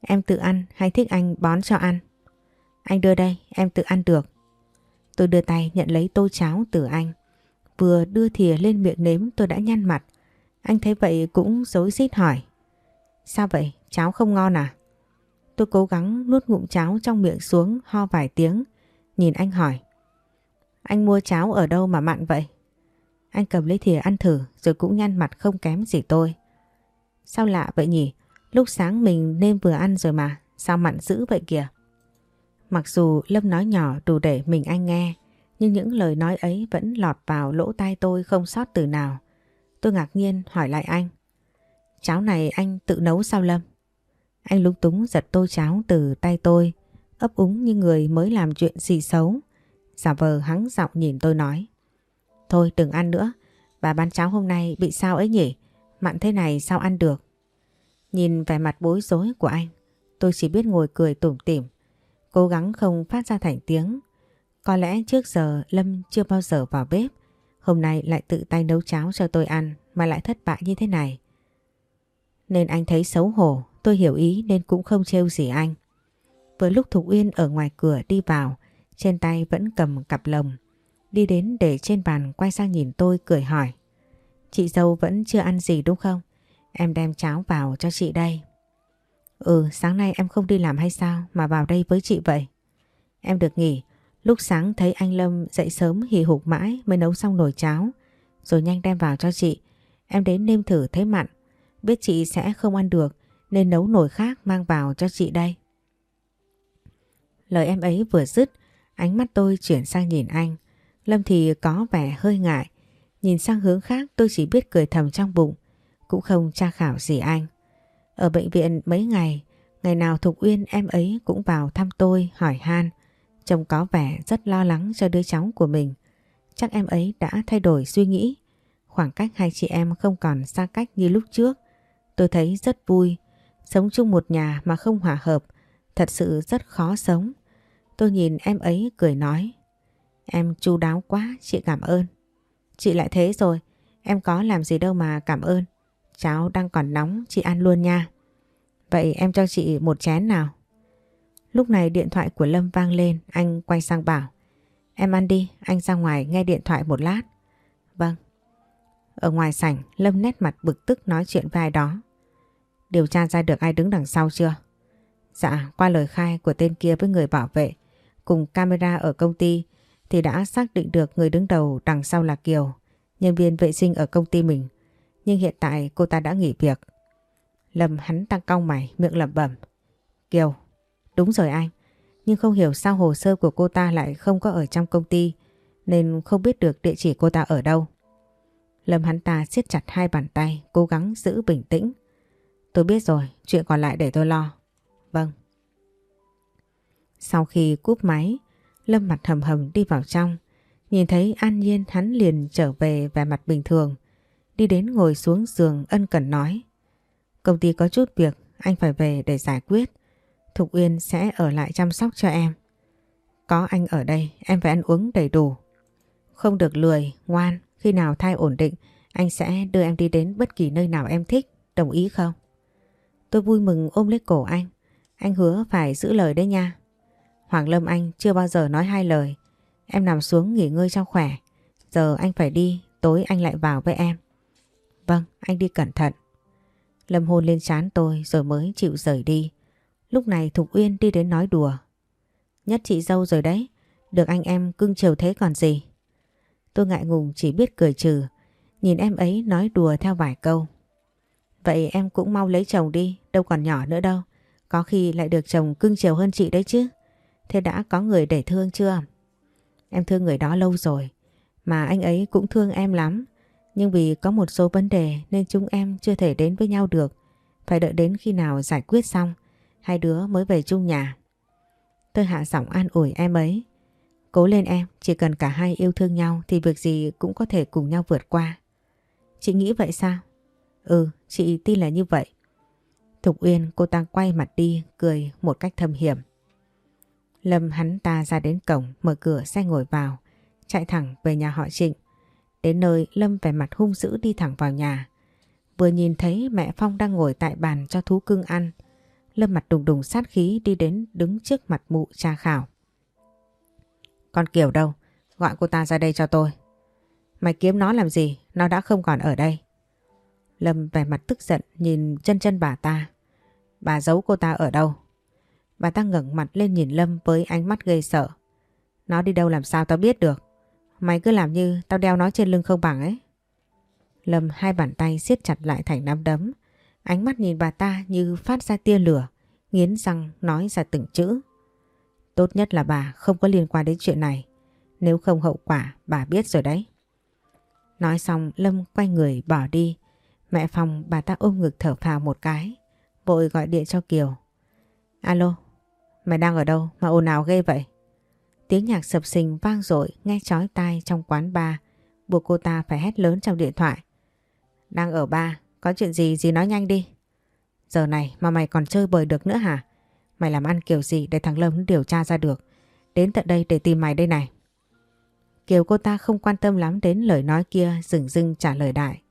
Em tự ăn hay thích anh bón cho ăn? Anh đưa đây, em tự ăn được. Tôi đưa tay nhận lấy tô cháo từ anh. Vừa đưa thìa lên miệng nếm tôi đã nhăn mặt. Anh thấy vậy cũng dối rít hỏi. Sao vậy? Cháo không ngon à? Tôi cố gắng nuốt ngụm cháo trong miệng xuống ho vài tiếng. Nhìn anh hỏi. Anh mua cháo ở đâu mà mặn vậy? Anh cầm lấy thìa ăn thử rồi cũng nhăn mặt không kém gì tôi. Sao lạ vậy nhỉ? Lúc sáng mình nên vừa ăn rồi mà. Sao mặn dữ vậy kìa? Mặc dù Lâm nói nhỏ đủ để mình anh nghe. Nhưng những lời nói ấy vẫn lọt vào lỗ tai tôi không sót từ nào. Tôi ngạc nhiên hỏi lại anh. Cháo này anh tự nấu sao Lâm? Anh lúng túng giật tô cháo từ tay tôi, ấp úng như người mới làm chuyện gì xấu. Giả vờ hắng giọng nhìn tôi nói. Thôi đừng ăn nữa, bà bán cháo hôm nay bị sao ấy nhỉ? Mặn thế này sao ăn được? Nhìn vẻ mặt bối rối của anh, tôi chỉ biết ngồi cười tủm tỉm, cố gắng không phát ra thành tiếng. Có lẽ trước giờ Lâm chưa bao giờ vào bếp, hôm nay lại tự tay nấu cháo cho tôi ăn mà lại thất bại như thế này. Nên anh thấy xấu hổ, tôi hiểu ý nên cũng không trêu gì anh. Vừa lúc Thục Uyên ở ngoài cửa đi vào, trên tay vẫn cầm cặp lồng. Đi đến để trên bàn quay sang nhìn tôi cười hỏi. Chị dâu vẫn chưa ăn gì đúng không? Em đem cháo vào cho chị đây. Ừ, sáng nay em không đi làm hay sao mà vào đây với chị vậy? Em được nghỉ, lúc sáng thấy anh Lâm dậy sớm hì hục mãi mới nấu xong nồi cháo, rồi nhanh đem vào cho chị. Em đến nêm thử thấy mặn, biết chị sẽ không ăn được nên nấu nồi khác mang vào cho chị đây. Lời em ấy vừa dứt, ánh mắt tôi chuyển sang nhìn anh. Lâm thì có vẻ hơi ngại. Nhìn sang hướng khác tôi chỉ biết cười thầm trong bụng, cũng không tra khảo gì anh. Ở bệnh viện mấy ngày, ngày nào Thục Uyên em ấy cũng vào thăm tôi hỏi han. chồng có vẻ rất lo lắng cho đứa cháu của mình. Chắc em ấy đã thay đổi suy nghĩ. Khoảng cách hai chị em không còn xa cách như lúc trước. Tôi thấy rất vui. Sống chung một nhà mà không hòa hợp, thật sự rất khó sống. Tôi nhìn em ấy cười nói. Em chu đáo quá, chị cảm ơn. Chị lại thế rồi, em có làm gì đâu mà cảm ơn. Cháo đang còn nóng, chị ăn luôn nha. Vậy em cho chị một chén nào. Lúc này điện thoại của Lâm vang lên, anh quay sang bảo. Em ăn đi, anh ra ngoài nghe điện thoại một lát. Vâng. Ở ngoài sảnh, Lâm nét mặt bực tức nói chuyện với ai đó. Điều tra ra được ai đứng đằng sau chưa? Dạ, qua lời khai của tên kia với người bảo vệ cùng camera ở công ty thì đã xác định được người đứng đầu đằng sau là Kiều, nhân viên vệ sinh ở công ty mình. Nhưng hiện tại cô ta đã nghỉ việc. Lâm hắn tăng cong mày, miệng lẩm bẩm. Kiều, đúng rồi anh. Nhưng không hiểu sao hồ sơ của cô ta lại không có ở trong công ty nên không biết được địa chỉ cô ta ở đâu. Lâm hắn ta siết chặt hai bàn tay, cố gắng giữ bình tĩnh. Tôi biết rồi, chuyện còn lại để tôi lo. Vâng. Sau khi cúp máy, Lâm mặt hầm hầm đi vào trong. Nhìn thấy An Nhiên hắn liền trở về vẻ mặt bình thường. Đi đến ngồi xuống giường ân cần nói. Công ty có chút việc, anh phải về để giải quyết. Thục Uyên sẽ ở lại chăm sóc cho em. Có anh ở đây em phải ăn uống đầy đủ. Không được lười, ngoan, khi nào thai ổn định anh sẽ đưa em đi đến bất kỳ nơi nào em thích, đồng ý không? Tôi vui mừng ôm lấy cổ anh. Anh hứa phải giữ lời đấy nha. Hoàng Lâm Anh chưa bao giờ nói hai lời. Em nằm xuống nghỉ ngơi cho khỏe. Giờ anh phải đi, tối anh lại vào với em. Vâng, anh đi cẩn thận. Lâm hôn lên chán tôi rồi mới chịu rời đi. Lúc này Thục Uyên đi đến nói đùa. Nhất chị dâu rồi đấy, được anh em cưng chiều thế còn gì. Tôi ngại ngùng chỉ biết cười trừ, nhìn em ấy nói đùa theo vài câu. Vậy em cũng mau lấy chồng đi, đâu còn nhỏ nữa đâu. Có khi lại được chồng cưng chiều hơn chị đấy chứ. Thế đã có người để thương chưa? Em thương người đó lâu rồi, mà anh ấy cũng thương em lắm. Nhưng vì có một số vấn đề nên chúng em chưa thể đến với nhau được. Phải đợi đến khi nào giải quyết xong, hai đứa mới về chung nhà. Tôi hạ giọng an ủi em ấy. Cố lên em, chỉ cần cả hai yêu thương nhau thì việc gì cũng có thể cùng nhau vượt qua. Chị nghĩ vậy sao? Ừ, chị tin là như vậy. Thục Uyên cô ta quay mặt đi, cười một cách thâm hiểm. Lâm hắn ta ra đến cổng, mở cửa xe ngồi vào, chạy thẳng về nhà họ Trịnh. Đến nơi Lâm vẻ mặt hung dữ đi thẳng vào nhà. Vừa nhìn thấy mẹ Phong đang ngồi tại bàn cho thú cưng ăn. Lâm mặt đùng đùng sát khí đi đến đứng trước mặt mụ cha khảo. Con Kiều đâu? Gọi cô ta ra đây cho tôi. Mày kiếm nó làm gì? Nó đã không còn ở đây. Lâm vẻ mặt tức giận nhìn chân chân bà ta. Bà giấu cô ta ở đâu? Bà ta ngẩng mặt lên nhìn Lâm với ánh mắt gây sợ. Nó đi đâu làm sao tao biết được? Mày cứ làm như tao đeo nó trên lưng không bằng ấy. Lâm hai bàn tay siết chặt lại thành nắm đấm. Ánh mắt nhìn bà ta như phát ra tia lửa, nghiến răng nói ra từng chữ. Tốt nhất là bà không có liên quan đến chuyện này. Nếu không hậu quả bà biết rồi đấy. Nói xong Lâm quay người bỏ đi. Mẹ phòng bà ta ôm ngực thở phào một cái. Vội gọi điện cho Kiều. Alo, mày đang ở đâu mà ồn ào ghê vậy? Tiếng nhạc sập sình vang dội nghe chói tai trong quán bar, buộc cô ta phải hét lớn trong điện thoại. Đang ở ba, có chuyện gì gì nói nhanh đi. Giờ này mà mày còn chơi bời được nữa hả? Mày làm ăn kiểu gì để thằng Lâm điều tra ra được? Đến tận đây để tìm mày đây này. Kiều cô ta không quan tâm lắm đến lời nói kia dừng dưng trả lời đại.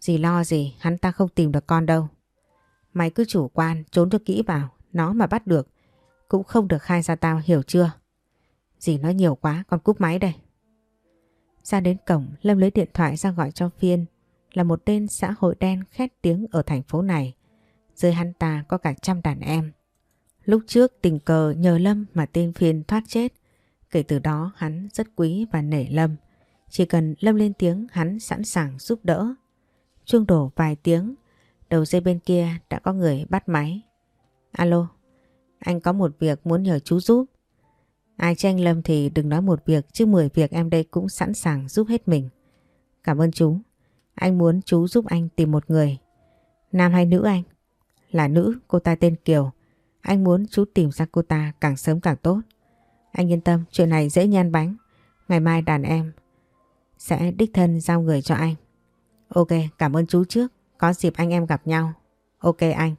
Dì lo gì, hắn ta không tìm được con đâu. Mày cứ chủ quan, trốn cho kỹ vào, nó mà bắt được, cũng không được khai ra tao, hiểu chưa? Dì nói nhiều quá, con cúp máy đây. Ra đến cổng, Lâm lấy điện thoại ra gọi cho Phiên, là một tên xã hội đen khét tiếng ở thành phố này. Dưới hắn ta có cả trăm đàn em. Lúc trước tình cờ nhờ Lâm mà tên Phiên thoát chết. Kể từ đó hắn rất quý và nể Lâm. Chỉ cần Lâm lên tiếng hắn sẵn sàng giúp đỡ. Chuông đổ vài tiếng, đầu dây bên kia đã có người bắt máy. Alo, anh có một việc muốn nhờ chú giúp. Ai tranh Lâm thì đừng nói một việc chứ mười việc em đây cũng sẵn sàng giúp hết mình. Cảm ơn chú. Anh muốn chú giúp anh tìm một người. Nam hay nữ anh? Là nữ, cô ta tên Kiều. Anh muốn chú tìm ra cô ta càng sớm càng tốt. Anh yên tâm, chuyện này dễ nhan bánh. Ngày mai đàn em sẽ đích thân giao người cho anh. Ok, cảm ơn chú trước. Có dịp anh em gặp nhau. Ok anh.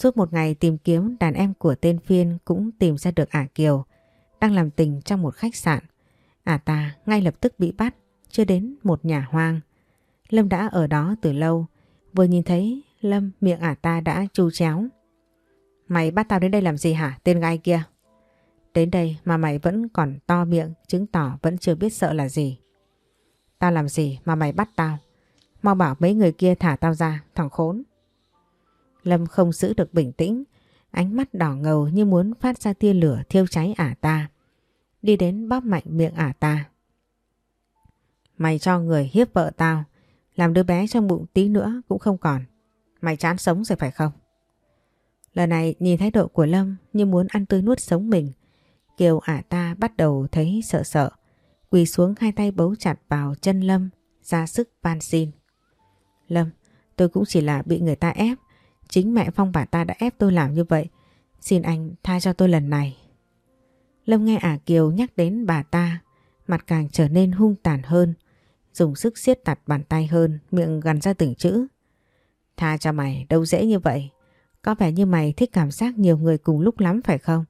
Suốt một ngày tìm kiếm đàn em của tên Phiên cũng tìm ra được ả Kiều đang làm tình trong một khách sạn. Ả ta ngay lập tức bị bắt, chưa đến một nhà hoang. Lâm đã ở đó từ lâu, vừa nhìn thấy Lâm miệng ả ta đã chu chéo. Mày bắt tao đến đây làm gì hả, tên gai kia? Đến đây mà mày vẫn còn to miệng, chứng tỏ vẫn chưa biết sợ là gì. Tao làm gì mà mày bắt tao? Mau bảo mấy người kia thả tao ra, thằng khốn. Lâm không giữ được bình tĩnh, ánh mắt đỏ ngầu như muốn phát ra tia lửa thiêu cháy ả ta. Đi đến bóp mạnh miệng ả ta. Mày cho người hiếp vợ tao, làm đứa bé trong bụng tí nữa cũng không còn. Mày chán sống rồi phải không? Lần này nhìn thái độ của Lâm như muốn ăn tươi nuốt sống mình. Kiều ả ta bắt đầu thấy sợ sợ. Quỳ xuống hai tay bấu chặt vào chân Lâm, ra sức van xin. Lâm, tôi cũng chỉ là bị người ta ép. Chính mẹ Phong bà ta đã ép tôi làm như vậy. Xin anh tha cho tôi lần này. Lâm nghe ả Kiều nhắc đến bà ta, mặt càng trở nên hung tàn hơn. Dùng sức siết chặt bàn tay hơn, miệng gần ra từng chữ. Tha cho mày, đâu dễ như vậy. Có vẻ như mày thích cảm giác nhiều người cùng lúc lắm phải không?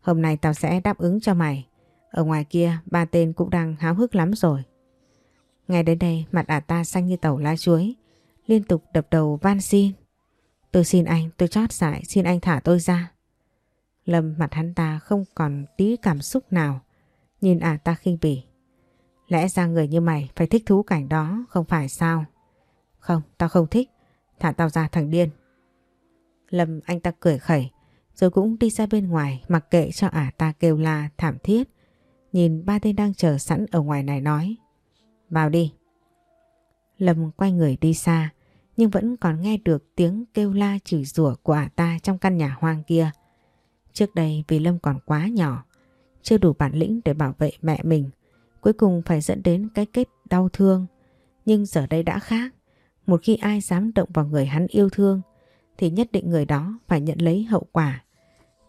Hôm nay tao sẽ đáp ứng cho mày. Ở ngoài kia ba tên cũng đang háo hức lắm rồi. Ngay đến đây mặt ả ta xanh như tàu lá chuối. Liên tục đập đầu van xin. Tôi xin anh, tôi chót dại, xin anh thả tôi ra. Lâm mặt hắn ta không còn tí cảm xúc nào. Nhìn ả ta khinh bỉ. Lẽ ra người như mày phải thích thú cảnh đó, không phải sao? Không, tao không thích. Thả tao ra thằng điên. Lâm anh ta cười khẩy. Rồi cũng đi ra bên ngoài mặc kệ cho ả ta kêu la thảm thiết. Nhìn ba tên đang chờ sẵn ở ngoài này nói. Vào đi. Lâm quay người đi xa nhưng vẫn còn nghe được tiếng kêu la chửi rủa của ả ta trong căn nhà hoang kia. Trước đây vì Lâm còn quá nhỏ, chưa đủ bản lĩnh để bảo vệ mẹ mình, cuối cùng phải dẫn đến cái kết đau thương. Nhưng giờ đây đã khác, một khi ai dám động vào người hắn yêu thương thì nhất định người đó phải nhận lấy hậu quả.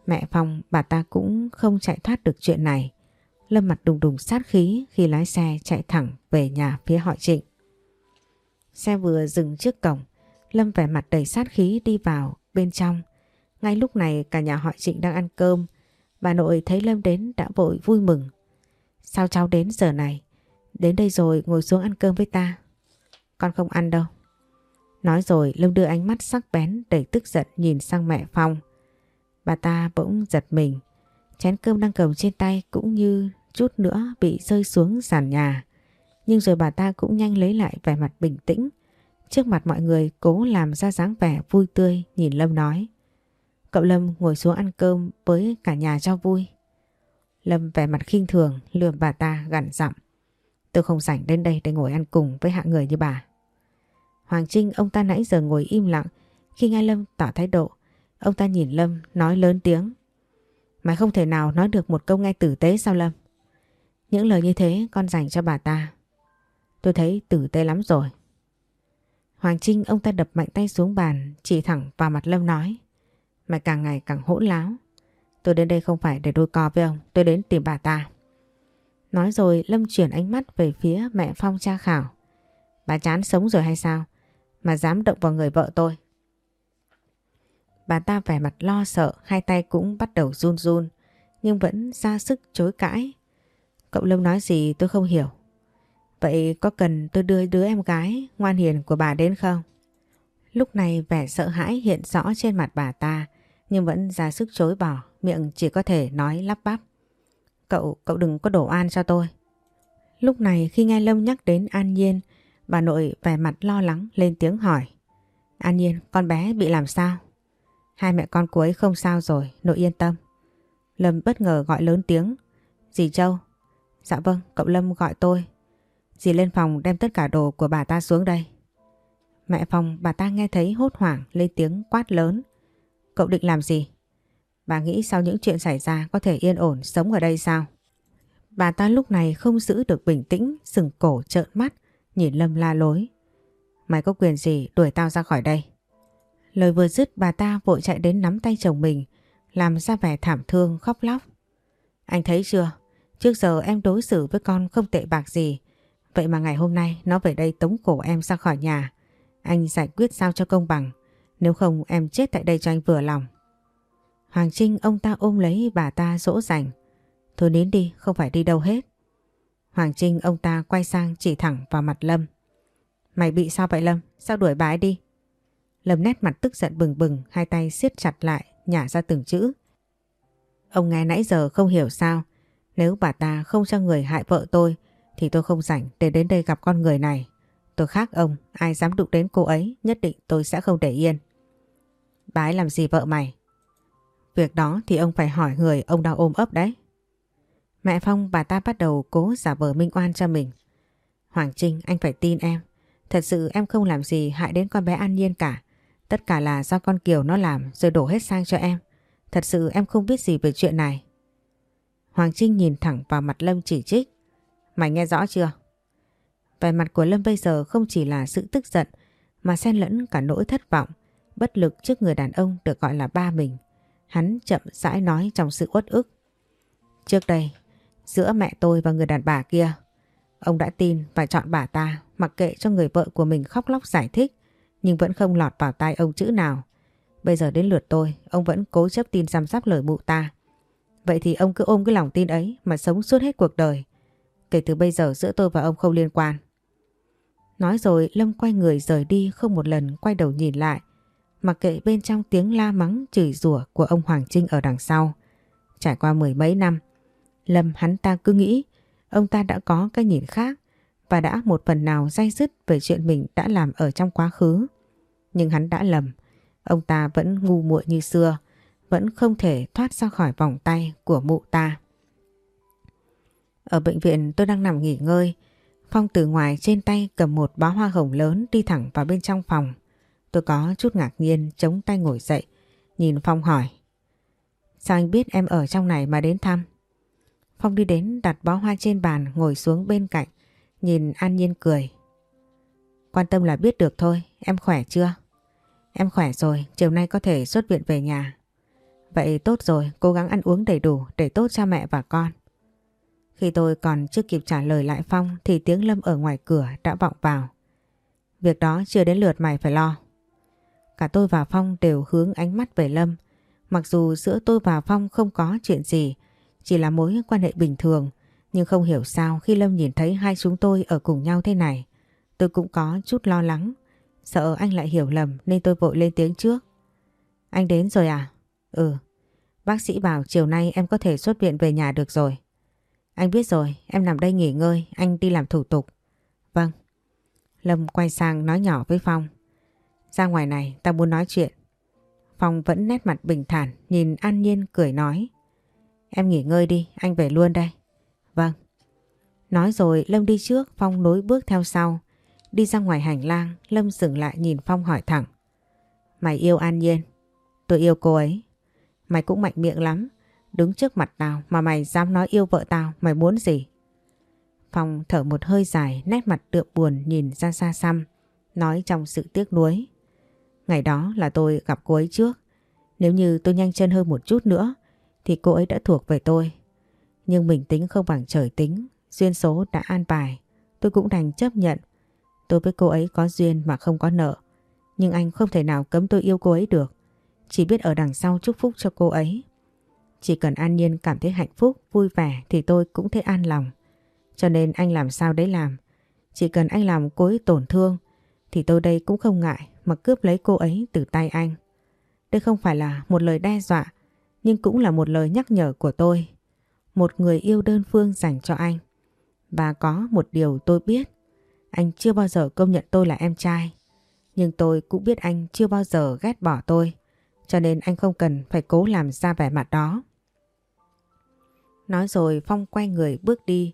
Mẹ Phong bà ta cũng không chạy thoát được chuyện này. Lâm mặt đùng đùng sát khí khi lái xe chạy thẳng về nhà phía họ trịnh. Xe vừa dừng trước cổng, Lâm vẻ mặt đầy sát khí đi vào bên trong. Ngay lúc này cả nhà họ Trịnh đang ăn cơm, bà nội thấy Lâm đến đã vội vui mừng. Sao cháu đến giờ này? Đến đây rồi ngồi xuống ăn cơm với ta. Con không ăn đâu. Nói rồi Lâm đưa ánh mắt sắc bén đầy tức giận nhìn sang mẹ Phong. Bà ta bỗng giật mình. Chén cơm đang cầm trên tay cũng như chút nữa bị rơi xuống sàn nhà. Nhưng rồi bà ta cũng nhanh lấy lại vẻ mặt bình tĩnh. Trước mặt mọi người cố làm ra dáng vẻ vui tươi, nhìn Lâm nói. Cậu Lâm ngồi xuống ăn cơm với cả nhà cho vui. Lâm vẻ mặt khinh thường, lườm bà ta gằn giọng. Tôi không rảnh đến đây để ngồi ăn cùng với hạng người như bà. Hoàng Trinh, ông ta nãy giờ ngồi im lặng khi nghe Lâm tỏ thái độ. Ông ta nhìn Lâm nói lớn tiếng. Mày không thể nào nói được một câu nghe tử tế sao Lâm? Những lời như thế con dành cho bà ta. Tôi thấy tử tế lắm rồi. Hoàng Trinh ông ta đập mạnh tay xuống bàn chỉ thẳng vào mặt Lâm nói. Mày càng ngày càng hỗn láo. Tôi đến đây không phải để đôi co với ông, tôi đến tìm bà ta. Nói rồi Lâm chuyển ánh mắt về phía mẹ Phong tra khảo. Bà chán sống rồi hay sao? Mà dám động vào người vợ tôi. Bà ta vẻ mặt lo sợ, hai tay cũng bắt đầu run run, nhưng vẫn ra sức chối cãi. Cậu Lâm nói gì tôi không hiểu. Vậy có cần tôi đưa đứa em gái ngoan hiền của bà đến không? Lúc này vẻ sợ hãi hiện rõ trên mặt bà ta, nhưng vẫn ra sức chối bỏ, miệng chỉ có thể nói lắp bắp. Cậu, cậu đừng có đổ an cho tôi. Lúc này khi nghe Lâm nhắc đến An Nhiên, bà nội vẻ mặt lo lắng lên tiếng hỏi. An Nhiên, con bé bị làm sao? Hai mẹ con cô ấy không sao rồi, nội yên tâm. Lâm bất ngờ gọi lớn tiếng. Dì Châu. Dạ vâng, cậu Lâm gọi tôi. Dì lên phòng đem tất cả đồ của bà ta xuống đây. Mẹ phòng bà ta nghe thấy hốt hoảng lên tiếng quát lớn. Cậu định làm gì? Bà nghĩ sau những chuyện xảy ra có thể yên ổn sống ở đây sao? Bà ta lúc này không giữ được bình tĩnh, sừng cổ trợn mắt, nhìn Lâm la lối. Mày có quyền gì đuổi tao ra khỏi đây? Lời vừa dứt bà ta vội chạy đến nắm tay chồng mình, làm ra vẻ thảm thương khóc lóc. Anh thấy chưa? Trước giờ em đối xử với con không tệ bạc gì. Vậy mà ngày hôm nay nó về đây tống cổ em ra khỏi nhà. Anh giải quyết sao cho công bằng. Nếu không em chết tại đây cho anh vừa lòng. Hoàng Trinh ông ta ôm lấy bà ta dỗ dành. Thôi đến đi, không phải đi đâu hết. Hoàng Trinh ông ta quay sang chỉ thẳng vào mặt Lâm. Mày bị sao vậy Lâm? Sao đuổi bà ấy đi? Lâm nét mặt tức giận bừng bừng, hai tay siết chặt lại, nhả ra từng chữ. Ông nghe nãy giờ không hiểu sao. Nếu bà ta không cho người hại vợ tôi, thì tôi không rảnh để đến đây gặp con người này. Tôi khác ông, ai dám đụng đến cô ấy, nhất định tôi sẽ không để yên. Bà ấy làm gì vợ mày? Việc đó thì ông phải hỏi người ông đang ôm ấp đấy. Mẹ Phong bà ta bắt đầu cố giả vờ minh oan cho mình. Hoàng Trinh anh phải tin em. Thật sự em không làm gì hại đến con bé An Nhiên cả. Tất cả là do con Kiều nó làm rồi đổ hết sang cho em. Thật sự em không biết gì về chuyện này. Hoàng Trinh nhìn thẳng vào mặt Lâm chỉ trích. Mày nghe rõ chưa? Vẻ mặt của Lâm bây giờ không chỉ là sự tức giận mà xen lẫn cả nỗi thất vọng, bất lực trước người đàn ông được gọi là ba mình. Hắn chậm rãi nói trong sự uất ức. Trước đây, giữa mẹ tôi và người đàn bà kia, ông đã tin và chọn bà ta mặc kệ cho người vợ của mình khóc lóc giải thích nhưng vẫn không lọt vào tai ông chữ nào. Bây giờ đến lượt tôi, ông vẫn cố chấp tin giam giáp lời mụ ta. Vậy thì ông cứ ôm cái lòng tin ấy mà sống suốt hết cuộc đời. Kể từ bây giờ giữa tôi và ông không liên quan. Nói rồi Lâm quay người rời đi không một lần quay đầu nhìn lại. Mặc kệ bên trong tiếng la mắng chửi rủa của ông Hoàng Trinh ở đằng sau. Trải qua mười mấy năm, Lâm hắn ta cứ nghĩ ông ta đã có cái nhìn khác và đã một phần nào dai dứt về chuyện mình đã làm ở trong quá khứ. Nhưng hắn đã lầm, ông ta vẫn ngu muội như xưa, vẫn không thể thoát ra khỏi vòng tay của mụ ta. Ở bệnh viện tôi đang nằm nghỉ ngơi, Phong từ ngoài trên tay cầm một bó hoa hồng lớn đi thẳng vào bên trong phòng. Tôi có chút ngạc nhiên chống tay ngồi dậy, nhìn Phong hỏi. Sao anh biết em ở trong này mà đến thăm? Phong đi đến đặt bó hoa trên bàn ngồi xuống bên cạnh, nhìn An Nhiên cười. Quan tâm là biết được thôi, em khỏe chưa? Em khỏe rồi, chiều nay có thể xuất viện về nhà. Vậy tốt rồi, cố gắng ăn uống đầy đủ để tốt cho mẹ và con. Khi tôi còn chưa kịp trả lời lại Phong thì tiếng Lâm ở ngoài cửa đã vọng vào. Việc đó chưa đến lượt mày phải lo. Cả tôi và Phong đều hướng ánh mắt về Lâm. Mặc dù giữa tôi và Phong không có chuyện gì, chỉ là mối quan hệ bình thường. Nhưng không hiểu sao khi Lâm nhìn thấy hai chúng tôi ở cùng nhau thế này, tôi cũng có chút lo lắng. Sợ anh lại hiểu lầm nên tôi vội lên tiếng trước. Anh đến rồi à? Ừ. Bác sĩ bảo chiều nay em có thể xuất viện về nhà được rồi. Anh biết rồi, em nằm đây nghỉ ngơi, anh đi làm thủ tục. Vâng. Lâm quay sang nói nhỏ với Phong. Ra ngoài này, ta muốn nói chuyện. Phong vẫn nét mặt bình thản, nhìn an nhiên cười nói. Em nghỉ ngơi đi, anh về luôn đây. Vâng. Nói rồi Lâm đi trước, Phong nối bước theo sau. Đi ra ngoài hành lang, Lâm dừng lại nhìn Phong hỏi thẳng. Mày yêu An Nhiên. Tôi yêu cô ấy. Mày cũng mạnh miệng lắm. Đứng trước mặt tao mà mày dám nói yêu vợ tao, mày muốn gì? Phong thở một hơi dài, nét mặt đượm buồn nhìn ra xa xăm, nói trong sự tiếc nuối. Ngày đó là tôi gặp cô ấy trước. Nếu như tôi nhanh chân hơn một chút nữa, thì cô ấy đã thuộc về tôi. Nhưng mình tính không bằng trời tính, duyên số đã an bài. Tôi cũng đành chấp nhận. Tôi với cô ấy có duyên mà không có nợ. Nhưng anh không thể nào cấm tôi yêu cô ấy được. Chỉ biết ở đằng sau chúc phúc cho cô ấy. Chỉ cần An Nhiên cảm thấy hạnh phúc, vui vẻ thì tôi cũng thấy an lòng. Cho nên anh làm sao đấy làm. Chỉ cần anh làm cô ấy tổn thương thì tôi đây cũng không ngại mà cướp lấy cô ấy từ tay anh. Đây không phải là một lời đe dọa nhưng cũng là một lời nhắc nhở của tôi. Một người yêu đơn phương dành cho anh. Và có một điều tôi biết. Anh chưa bao giờ công nhận tôi là em trai. Nhưng tôi cũng biết anh chưa bao giờ ghét bỏ tôi. Cho nên anh không cần phải cố làm ra vẻ mặt đó. Nói rồi Phong quay người bước đi.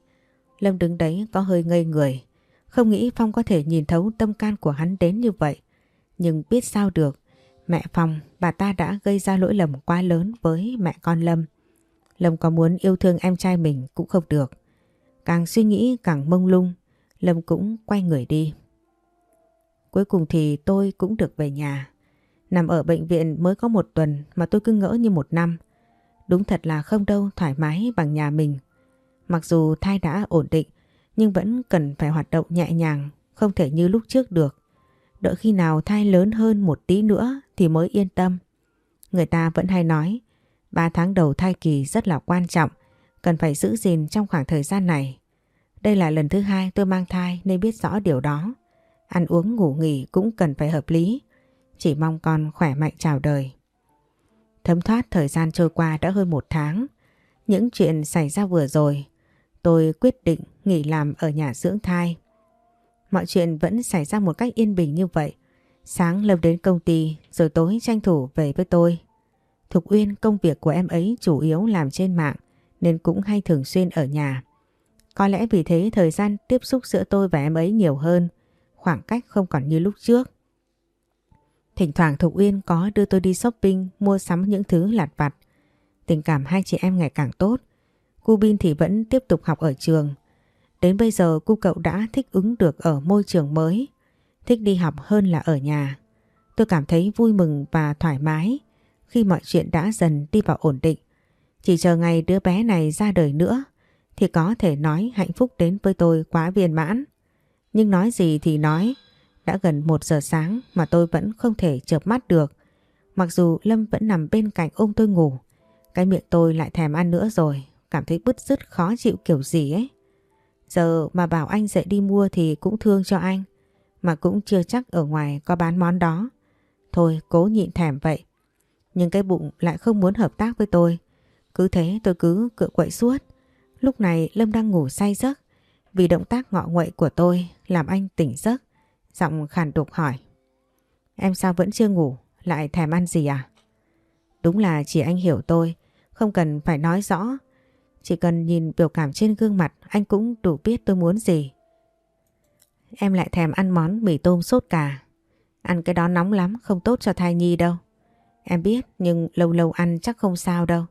Lâm đứng đấy có hơi ngây người. Không nghĩ Phong có thể nhìn thấu tâm can của hắn đến như vậy. Nhưng biết sao được. Mẹ Phong, bà ta đã gây ra lỗi lầm quá lớn với mẹ con Lâm. Lâm có muốn yêu thương em trai mình cũng không được. Càng suy nghĩ càng mông lung, Lâm cũng quay người đi. Cuối cùng thì tôi cũng được về nhà. Nằm ở bệnh viện mới có một tuần mà tôi cứ ngỡ như một năm. Đúng thật là không đâu thoải mái bằng nhà mình. Mặc dù thai đã ổn định nhưng vẫn cần phải hoạt động nhẹ nhàng, không thể như lúc trước được. Đợi khi nào thai lớn hơn một tí nữa thì mới yên tâm. Người ta vẫn hay nói 3 tháng đầu thai kỳ rất là quan trọng, cần phải giữ gìn trong khoảng thời gian này. Đây là lần thứ hai tôi mang thai nên biết rõ điều đó. Ăn uống ngủ nghỉ cũng cần phải hợp lý. Chỉ mong con khỏe mạnh chào đời. Thấm thoát thời gian trôi qua đã hơn một tháng. Những chuyện xảy ra vừa rồi, tôi quyết định nghỉ làm ở nhà dưỡng thai. Mọi chuyện vẫn xảy ra một cách yên bình như vậy. Sáng Lâm đến công ty rồi tối tranh thủ về với tôi. Thục Uyên công việc của em ấy chủ yếu làm trên mạng nên cũng hay thường xuyên ở nhà. Có lẽ vì thế thời gian tiếp xúc giữa tôi và em ấy nhiều hơn, khoảng cách không còn như lúc trước. Thỉnh thoảng Thục Uyên có đưa tôi đi shopping mua sắm những thứ lặt vặt. Tình cảm hai chị em ngày càng tốt. Cô Bin thì vẫn tiếp tục học ở trường. Đến bây giờ cô cậu đã thích ứng được ở môi trường mới. Thích đi học hơn là ở nhà. Tôi cảm thấy vui mừng và thoải mái khi mọi chuyện đã dần đi vào ổn định. Chỉ chờ ngày đứa bé này ra đời nữa thì có thể nói hạnh phúc đến với tôi quá viên mãn. Nhưng nói gì thì nói, đã gần một giờ sáng mà tôi vẫn không thể chợp mắt được. Mặc dù Lâm vẫn nằm bên cạnh ôm tôi ngủ, cái miệng tôi lại thèm ăn nữa rồi, cảm thấy bứt rứt khó chịu kiểu gì ấy. Giờ mà bảo anh dậy đi mua thì cũng thương cho anh, mà cũng chưa chắc ở ngoài có bán món đó. Thôi cố nhịn thèm vậy. Nhưng cái bụng lại không muốn hợp tác với tôi. Cứ thế tôi cứ cựa quậy suốt. Lúc này Lâm đang ngủ say giấc. Vì động tác ngọ nguậy của tôi làm anh tỉnh giấc. Giọng khàn đục hỏi. Em sao vẫn chưa ngủ? Lại thèm ăn gì à? Đúng là chỉ anh hiểu tôi. Không cần phải nói rõ. Chỉ cần nhìn biểu cảm trên gương mặt anh cũng đủ biết tôi muốn gì. Em lại thèm ăn món mì tôm sốt cà. Ăn cái đó nóng lắm, không tốt cho thai nhi đâu. Em biết nhưng lâu lâu ăn chắc không sao đâu.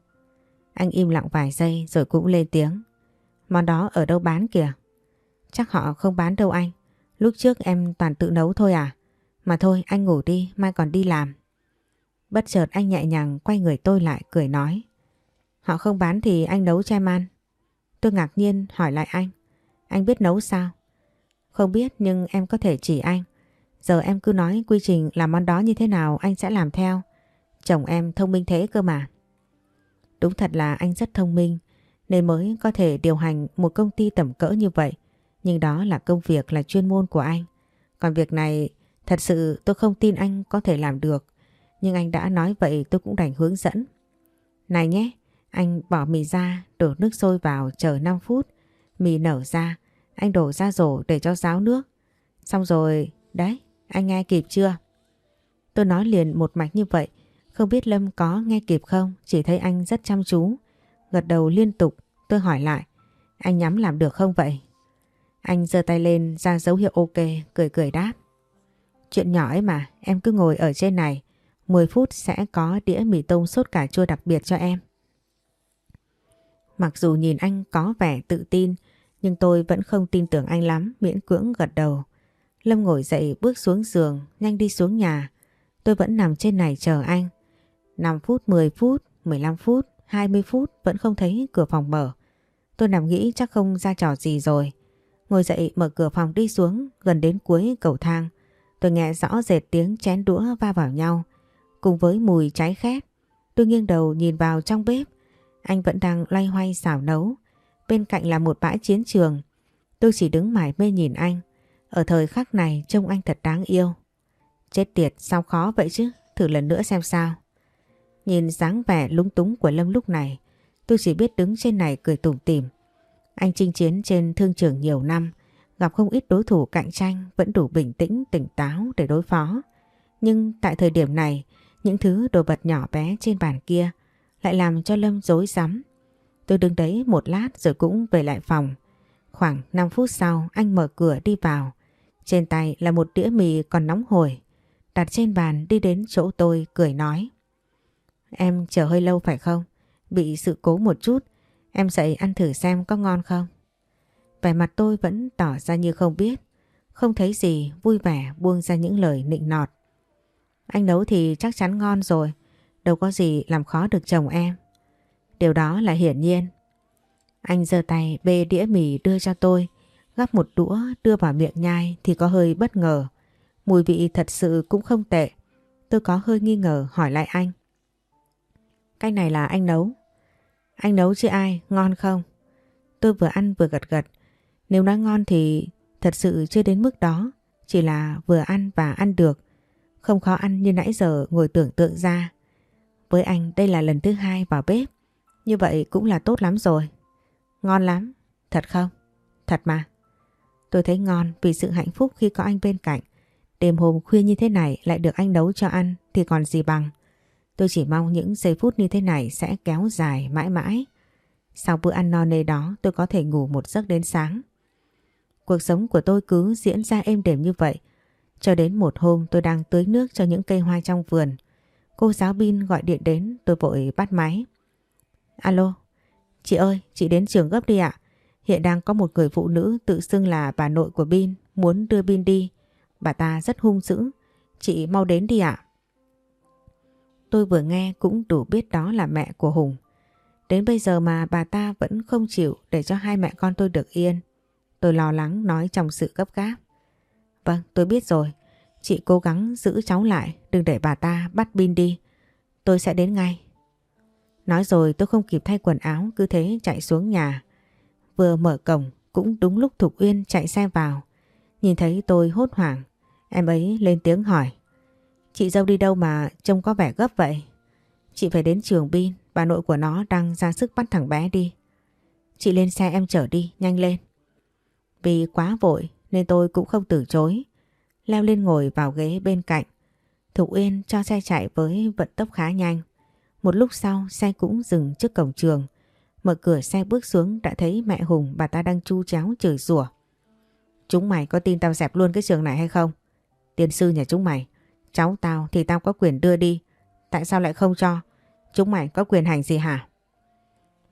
Anh im lặng vài giây rồi cũng lên tiếng. Món đó ở đâu bán kìa? Chắc họ không bán đâu anh. Lúc trước em toàn tự nấu thôi à? Mà thôi anh ngủ đi, mai còn đi làm. Bất chợt anh nhẹ nhàng quay người tôi lại cười nói. Họ không bán thì anh nấu cho em ăn. Tôi ngạc nhiên hỏi lại anh. Anh biết nấu sao? Không biết nhưng em có thể chỉ anh. Giờ em cứ nói quy trình làm món đó như thế nào anh sẽ làm theo. Chồng em thông minh thế cơ mà. Đúng thật là anh rất thông minh nên mới có thể điều hành một công ty tầm cỡ như vậy. Nhưng đó là công việc là chuyên môn của anh. Còn việc này thật sự tôi không tin anh có thể làm được. Nhưng anh đã nói vậy tôi cũng đành hướng dẫn. Này nhé, anh bỏ mì ra, đổ nước sôi vào chờ 5 phút. Mì nở ra, anh đổ ra rổ để cho ráo nước. Xong rồi, đấy, anh nghe kịp chưa? Tôi nói liền một mạch như vậy, không biết Lâm có nghe kịp không, chỉ thấy anh rất chăm chú. Gật đầu liên tục, tôi hỏi lại, anh nhắm làm được không vậy? Anh giơ tay lên ra dấu hiệu ok, cười cười đáp. Chuyện nhỏ ấy mà, em cứ ngồi ở trên này, 10 phút sẽ có đĩa mì tôm sốt cà chua đặc biệt cho em. Mặc dù nhìn anh có vẻ tự tin, nhưng tôi vẫn không tin tưởng anh lắm, miễn cưỡng gật đầu. Lâm ngồi dậy bước xuống giường, nhanh đi xuống nhà. Tôi vẫn nằm trên này chờ anh. 5 phút, 10 phút, 15 phút, 20 phút vẫn không thấy cửa phòng mở. Tôi nằm nghĩ chắc không ra trò gì rồi. Ngồi dậy mở cửa phòng đi xuống gần đến cuối cầu thang. Tôi nghe rõ rệt tiếng chén đũa va vào nhau cùng với mùi cháy khét. Tôi nghiêng đầu nhìn vào trong bếp. Anh vẫn đang loay hoay xào nấu. Bên cạnh là một bãi chiến trường. Tôi chỉ đứng mải mê nhìn anh. Ở thời khắc này trông anh thật đáng yêu. Chết tiệt sao khó vậy chứ? Thử lần nữa xem sao. Nhìn dáng vẻ lúng túng của Lâm lúc này, tôi chỉ biết đứng trên này cười tủm tỉm. Anh chinh chiến trên thương trường nhiều năm, gặp không ít đối thủ cạnh tranh vẫn đủ bình tĩnh, tỉnh táo để đối phó. Nhưng tại thời điểm này, những thứ đồ vật nhỏ bé trên bàn kia lại làm cho Lâm dối rắm Tôi đứng đấy một lát rồi cũng về lại phòng. Khoảng 5 phút sau anh mở cửa đi vào. Trên tay là một đĩa mì còn nóng hổi. Đặt trên bàn đi đến chỗ tôi cười nói. Em chờ hơi lâu phải không? Bị sự cố một chút. Em dậy ăn thử xem có ngon không? Vẻ mặt tôi vẫn tỏ ra như không biết. Không thấy gì vui vẻ buông ra những lời nịnh nọt. Anh nấu thì chắc chắn ngon rồi. Đâu có gì làm khó được chồng em. Điều đó là hiển nhiên. Anh giơ tay bê đĩa mì đưa cho tôi, gắp một đũa đưa vào miệng nhai thì có hơi bất ngờ. Mùi vị thật sự cũng không tệ. Tôi có hơi nghi ngờ hỏi lại anh. Cái này là anh nấu. Anh nấu chứ ai, ngon không? Tôi vừa ăn vừa gật gật. Nếu nói ngon thì thật sự chưa đến mức đó. Chỉ là vừa ăn và ăn được. Không khó ăn như nãy giờ ngồi tưởng tượng ra. Với anh đây là lần thứ hai vào bếp. Như vậy cũng là tốt lắm rồi. Ngon lắm. Thật không? Thật mà. Tôi thấy ngon vì sự hạnh phúc khi có anh bên cạnh. Đêm hôm khuya như thế này lại được anh nấu cho ăn thì còn gì bằng. Tôi chỉ mong những giây phút như thế này sẽ kéo dài mãi mãi. Sau bữa ăn no nê đó tôi có thể ngủ một giấc đến sáng. Cuộc sống của tôi cứ diễn ra êm đềm như vậy. Cho đến một hôm tôi đang tưới nước cho những cây hoa trong vườn. Cô giáo Bin gọi điện đến tôi vội bắt máy. Alo, chị ơi, chị đến trường gấp đi ạ. Hiện đang có một người phụ nữ tự xưng là bà nội của Bin muốn đưa Bin đi. Bà ta rất hung dữ. Chị mau đến đi ạ. Tôi vừa nghe cũng đủ biết đó là mẹ của Hùng. Đến bây giờ mà bà ta vẫn không chịu để cho hai mẹ con tôi được yên. Tôi lo lắng nói trong sự gấp gáp. Vâng, tôi biết rồi. Chị cố gắng giữ cháu lại, đừng để bà ta bắt Bin đi. tôi sẽ đến ngay. Nói rồi tôi không kịp thay quần áo cứ thế chạy xuống nhà. Vừa mở cổng cũng đúng lúc Thục Uyên chạy xe vào. Nhìn thấy tôi hốt hoảng, em ấy lên tiếng hỏi. Chị dâu đi đâu mà trông có vẻ gấp vậy? Chị phải đến trường Bin, bà nội của nó đang ra sức bắt thằng bé đi. Chị lên xe em chở đi, nhanh lên. Vì quá vội nên tôi cũng không từ chối. Leo lên ngồi vào ghế bên cạnh. Thục Uyên cho xe chạy với vận tốc khá nhanh. Một lúc sau xe cũng dừng trước cổng trường. Mở cửa xe bước xuống đã thấy mẹ Hùng bà ta đang chu chéo chửi rủa. Chúng mày có tin tao dẹp luôn cái trường này hay không? Tiên sư nhà chúng mày, cháu tao thì tao có quyền đưa đi. Tại sao lại không cho? Chúng mày có quyền hành gì hả?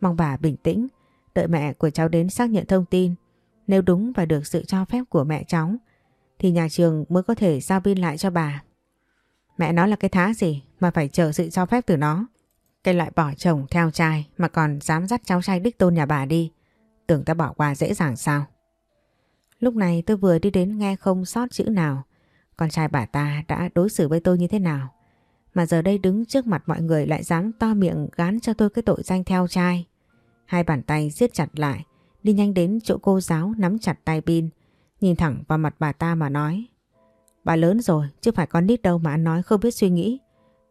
Mong bà bình tĩnh, đợi mẹ của cháu đến xác nhận thông tin. Nếu đúng và được sự cho phép của mẹ cháu, thì nhà trường mới có thể giao pin lại cho bà. Mẹ nó là cái thá gì mà phải chờ sự cho phép từ nó. Cái loại bỏ chồng theo trai mà còn dám dắt cháu trai đích tôn nhà bà đi. Tưởng ta bỏ qua dễ dàng sao? Lúc này tôi vừa đi đến nghe không sót chữ nào. Con trai bà ta đã đối xử với tôi như thế nào? Mà giờ đây đứng trước mặt mọi người lại dám to miệng gán cho tôi cái tội danh theo trai. Hai bàn tay siết chặt lại, đi nhanh đến chỗ cô giáo nắm chặt tay pin, nhìn thẳng vào mặt bà ta mà nói. Bà lớn rồi, chứ phải con nít đâu mà ăn nói không biết suy nghĩ.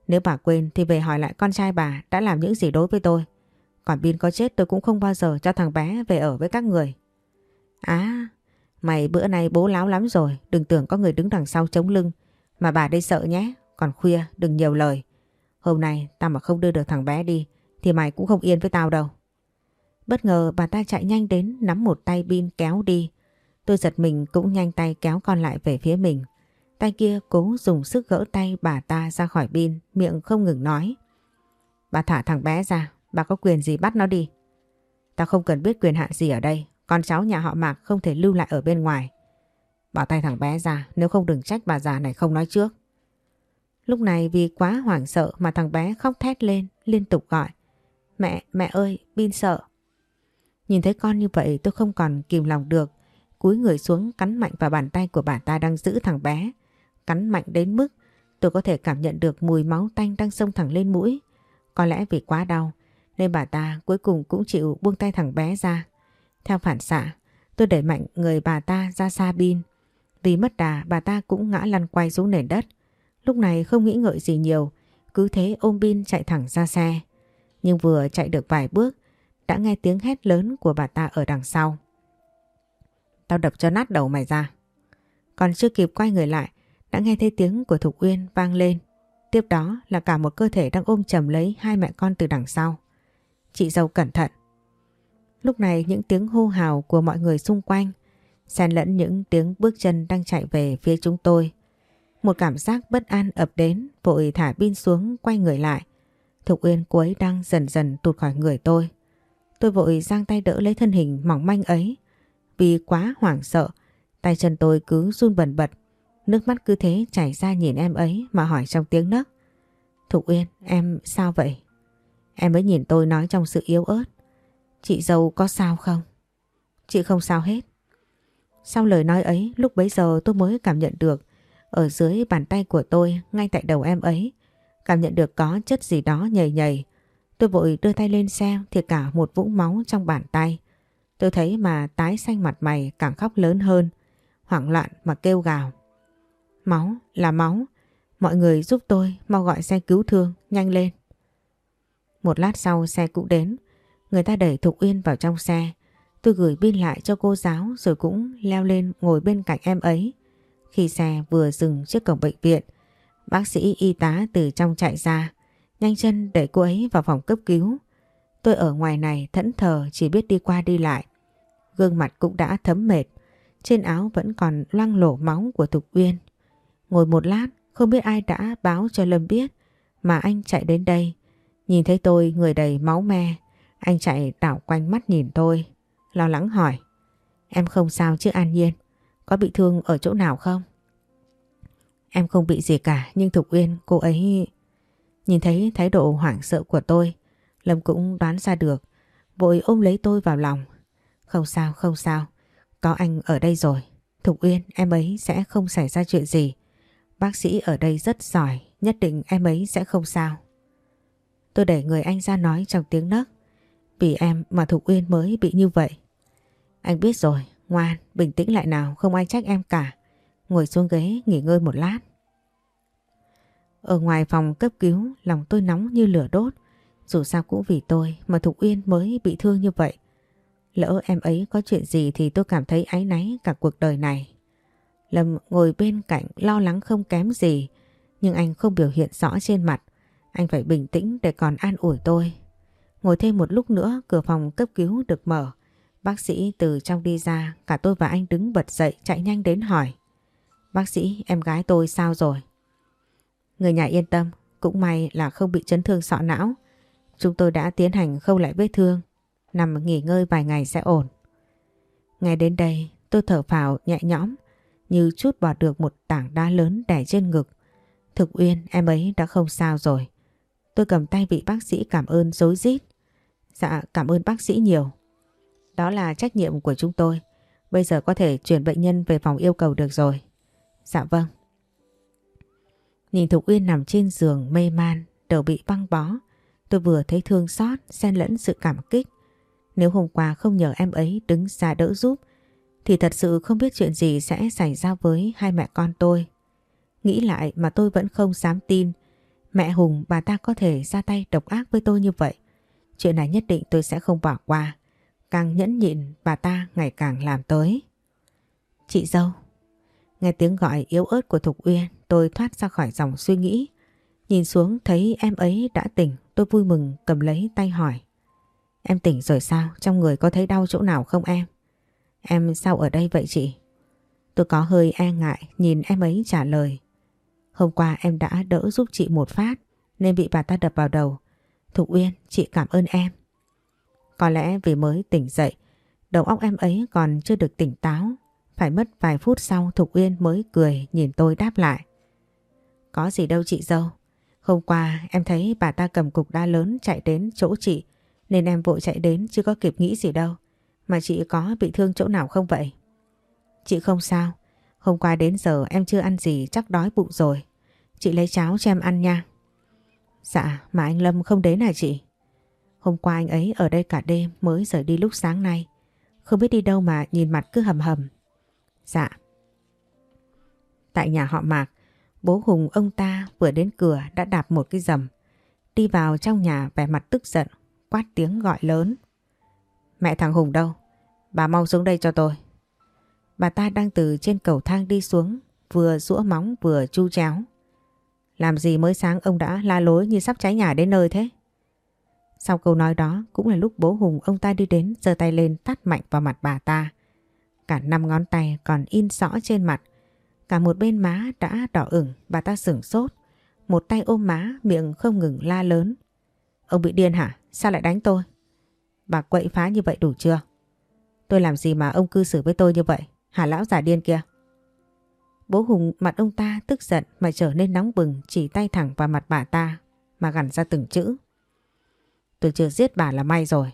Nếu bà quên thì về hỏi lại con trai bà đã làm những gì đối với tôi. Còn pin có chết tôi cũng không bao giờ cho thằng bé về ở với các người. À, mày bữa nay bố láo lắm rồi, đừng tưởng có người đứng đằng sau chống lưng. Mà bà đây sợ nhé, còn khuya đừng nhiều lời. Hôm nay tao mà không đưa được thằng bé đi thì mày cũng không yên với tao đâu. Bất ngờ bà ta chạy nhanh đến nắm một tay pin kéo đi. Tôi giật mình cũng nhanh tay kéo con lại về phía mình. Tay kia cố dùng sức gỡ tay bà ta ra khỏi pin, miệng không ngừng nói. Bà thả thằng bé ra, bà có quyền gì bắt nó đi. Tao không cần biết quyền hạn gì ở đây, con cháu nhà họ Mạc không thể lưu lại ở bên ngoài. Bỏ tay thằng bé ra, nếu không đừng trách bà già này không nói trước. Lúc này vì quá hoảng sợ mà thằng bé khóc thét lên, liên tục gọi. Mẹ, mẹ ơi, pin sợ. Nhìn thấy con như vậy tôi không còn kìm lòng được. Cúi người xuống cắn mạnh vào bàn tay của bà ta đang giữ thằng bé. Cắn mạnh đến mức tôi có thể cảm nhận được mùi máu tanh đang xông thẳng lên mũi. Có lẽ vì quá đau nên bà ta cuối cùng cũng chịu buông tay thằng bé ra. Theo phản xạ tôi đẩy mạnh người bà ta ra xa bin. Vì mất đà bà ta cũng ngã lăn quay xuống nền đất. Lúc này không nghĩ ngợi gì nhiều cứ thế ôm bin chạy thẳng ra xe. Nhưng vừa chạy được vài bước đã nghe tiếng hét lớn của bà ta ở đằng sau. Tao đập cho nát đầu mày ra. Còn chưa kịp quay người lại, đã nghe thấy tiếng của Thục Uyên vang lên. Tiếp đó là cả một cơ thể đang ôm chầm lấy hai mẹ con từ đằng sau. Chị dâu cẩn thận. Lúc này những tiếng hô hào của mọi người xung quanh xen lẫn những tiếng bước chân đang chạy về phía chúng tôi. Một cảm giác bất an ập đến, vội thả pin xuống quay người lại. Thục Uyên cuối đang dần dần tụt khỏi người tôi. Tôi vội giang tay đỡ lấy thân hình mỏng manh ấy. Vì quá hoảng sợ, tay chân tôi cứ run bần bật. Nước mắt cứ thế chảy ra nhìn em ấy mà hỏi trong tiếng nấc. Thục Uyên, em sao vậy? Em ấy nhìn tôi nói trong sự yếu ớt. Chị dâu có sao không? Chị không sao hết. Sau lời nói ấy, lúc bấy giờ tôi mới cảm nhận được ở dưới bàn tay của tôi, ngay tại đầu em ấy, cảm nhận được có chất gì đó nhầy nhầy, Tôi vội đưa tay lên xem thì cả một vũng máu trong bàn tay. Tôi thấy mà tái xanh mặt mày càng khóc lớn hơn, hoảng loạn mà kêu gào. Máu là máu, mọi người giúp tôi mau gọi xe cứu thương, nhanh lên. Một lát sau xe cũng đến, người ta đẩy Thục Uyên vào trong xe. Tôi gửi pin lại cho cô giáo rồi cũng leo lên ngồi bên cạnh em ấy. Khi xe vừa dừng trước cổng bệnh viện, bác sĩ y tá từ trong chạy ra, Nhanh chân đẩy cô ấy vào phòng cấp cứu. Tôi ở ngoài này thẫn thờ chỉ biết đi qua đi lại. Gương mặt cũng đã thấm mệt. Trên áo vẫn còn loang lổ máu của Thục Uyên. Ngồi một lát không biết ai đã báo cho Lâm biết mà anh chạy đến đây. Nhìn thấy tôi người đầy máu me. Anh chạy đảo quanh mắt nhìn tôi. Lo lắng hỏi. Em không sao chứ An Nhiên. Có bị thương ở chỗ nào không? Em không bị gì cả nhưng Thục Uyên cô ấy... Nhìn thấy thái độ hoảng sợ của tôi, Lâm cũng đoán ra được, vội ôm lấy tôi vào lòng. Không sao, không sao, có anh ở đây rồi. Thục Uyên, em ấy sẽ không xảy ra chuyện gì. Bác sĩ ở đây rất giỏi, nhất định em ấy sẽ không sao. Tôi để người anh ra nói trong tiếng nấc. Vì em mà Thục Uyên mới bị như vậy. Anh biết rồi, ngoan, bình tĩnh lại nào, không ai trách em cả. Ngồi xuống ghế nghỉ ngơi một lát. Ở ngoài phòng cấp cứu, lòng tôi nóng như lửa đốt. Dù sao cũng vì tôi mà Thục Uyên mới bị thương như vậy. Lỡ em ấy có chuyện gì thì tôi cảm thấy áy náy cả cuộc đời này. Lâm ngồi bên cạnh lo lắng không kém gì, nhưng anh không biểu hiện rõ trên mặt. Anh phải bình tĩnh để còn an ủi tôi. Ngồi thêm một lúc nữa cửa phòng cấp cứu được mở. Bác sĩ từ trong đi ra, cả tôi và anh đứng bật dậy chạy nhanh đến hỏi. Bác sĩ, em gái tôi sao rồi? Người nhà yên tâm, cũng may là không bị chấn thương sọ não. Chúng tôi đã tiến hành khâu lại vết thương, nằm nghỉ ngơi vài ngày sẽ ổn. Ngay đến đây, tôi thở phào nhẹ nhõm, như chút bỏ được một tảng đá lớn đè trên ngực. Thực Uyên, em ấy đã không sao rồi. Tôi cầm tay vị bác sĩ cảm ơn dối rít. Dạ, cảm ơn bác sĩ nhiều. Đó là trách nhiệm của chúng tôi. Bây giờ có thể chuyển bệnh nhân về phòng yêu cầu được rồi. Dạ vâng. Nhìn Thục Uyên nằm trên giường mê man, đầu bị băng bó. Tôi vừa thấy thương xót, xen lẫn sự cảm kích. Nếu hôm qua không nhờ em ấy đứng ra đỡ giúp, thì thật sự không biết chuyện gì sẽ xảy ra với hai mẹ con tôi. Nghĩ lại mà tôi vẫn không dám tin. Mẹ Hùng bà ta có thể ra tay độc ác với tôi như vậy. Chuyện này nhất định tôi sẽ không bỏ qua. Càng nhẫn nhịn, bà ta ngày càng làm tới. Chị dâu. Nghe tiếng gọi yếu ớt của Thục Uyên, tôi thoát ra khỏi dòng suy nghĩ. Nhìn xuống thấy em ấy đã tỉnh, tôi vui mừng, cầm lấy tay hỏi. Em tỉnh rồi sao? Trong người có thấy đau chỗ nào không em? Em sao ở đây vậy chị? Tôi có hơi e ngại, nhìn em ấy trả lời. Hôm qua em đã đỡ giúp chị một phát, nên bị bà ta đập vào đầu. Thục Uyên, chị cảm ơn em. Có lẽ vì mới tỉnh dậy, đầu óc em ấy còn chưa được tỉnh táo. Phải mất vài phút sau Thục Uyên mới cười nhìn tôi đáp lại. Có gì đâu chị dâu. Hôm qua em thấy bà ta cầm cục đa lớn chạy đến chỗ chị nên em vội chạy đến chưa có kịp nghĩ gì đâu. Mà chị có bị thương chỗ nào không vậy? Chị không sao. Hôm qua đến giờ em chưa ăn gì chắc đói bụng rồi. Chị lấy cháo cho em ăn nha. Dạ mà anh Lâm không đến hả chị? Hôm qua anh ấy ở đây cả đêm mới rời đi lúc sáng nay. Không biết đi đâu mà nhìn mặt cứ hầm hầm. Dạ. Tại nhà họ Mạc, bố Hùng ông ta vừa đến cửa đã đạp một cái rầm. Đi vào trong nhà vẻ mặt tức giận, quát tiếng gọi lớn. Mẹ thằng Hùng đâu? Bà mau xuống đây cho tôi. Bà ta đang từ trên cầu thang đi xuống, vừa rũa móng vừa chu chéo. Làm gì mới sáng ông đã la lối như sắp cháy nhà đến nơi thế? Sau câu nói đó, cũng là lúc bố Hùng ông ta đi đến, giơ tay lên tát mạnh vào mặt bà ta. Cả năm ngón tay còn in rõ trên mặt. Cả một bên má đã đỏ ửng, bà ta sửng sốt. Một tay ôm má, miệng không ngừng la lớn. Ông bị điên hả? Sao lại đánh tôi? Bà quậy phá như vậy đủ chưa? Tôi làm gì mà ông cư xử với tôi như vậy? Hả lão già điên kia? Bố Hùng mặt ông ta tức giận mà trở nên nóng bừng chỉ tay thẳng vào mặt bà ta mà gằn ra từng chữ. Tôi chưa giết bà là may rồi.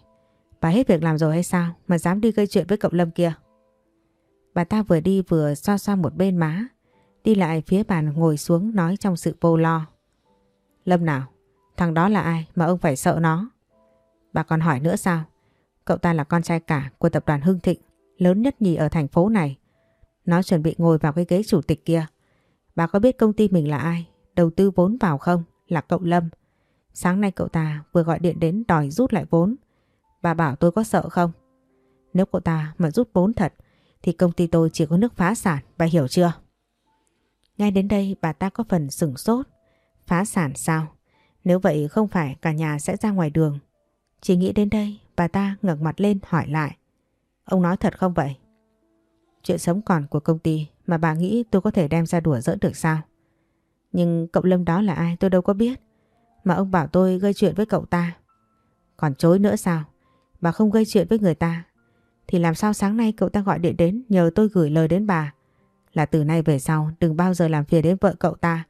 Bà hết việc làm rồi hay sao mà dám đi gây chuyện với cậu Lâm kia? Bà ta vừa đi vừa xoa xoa một bên má, đi lại phía bàn ngồi xuống nói trong sự vô lo. Lâm nào, thằng đó là ai mà ông phải sợ nó? Bà còn hỏi nữa sao? Cậu ta là con trai cả của tập đoàn Hưng Thịnh, lớn nhất nhì ở thành phố này. Nó chuẩn bị ngồi vào cái ghế chủ tịch kia. Bà có biết công ty mình là ai? Đầu tư vốn vào không? Là cậu Lâm. Sáng nay cậu ta vừa gọi điện đến đòi rút lại vốn. Bà bảo tôi có sợ không? Nếu cậu ta mà rút vốn thật thì công ty tôi chỉ có nước phá sản, bà hiểu chưa? Ngay đến đây bà ta có phần sửng sốt. Phá sản sao? Nếu vậy không phải cả nhà sẽ ra ngoài đường. Chỉ nghĩ đến đây bà ta ngẩng mặt lên hỏi lại. Ông nói thật không vậy? Chuyện sống còn của công ty mà bà nghĩ tôi có thể đem ra đùa giỡn được sao? Nhưng cậu Lâm đó là ai tôi đâu có biết. Mà ông bảo tôi gây chuyện với cậu ta. Còn chối nữa sao? Bà không gây chuyện với người ta. Thì làm sao sáng nay cậu ta gọi điện đến nhờ tôi gửi lời đến bà. Là từ nay về sau, đừng bao giờ làm phiền đến vợ cậu ta.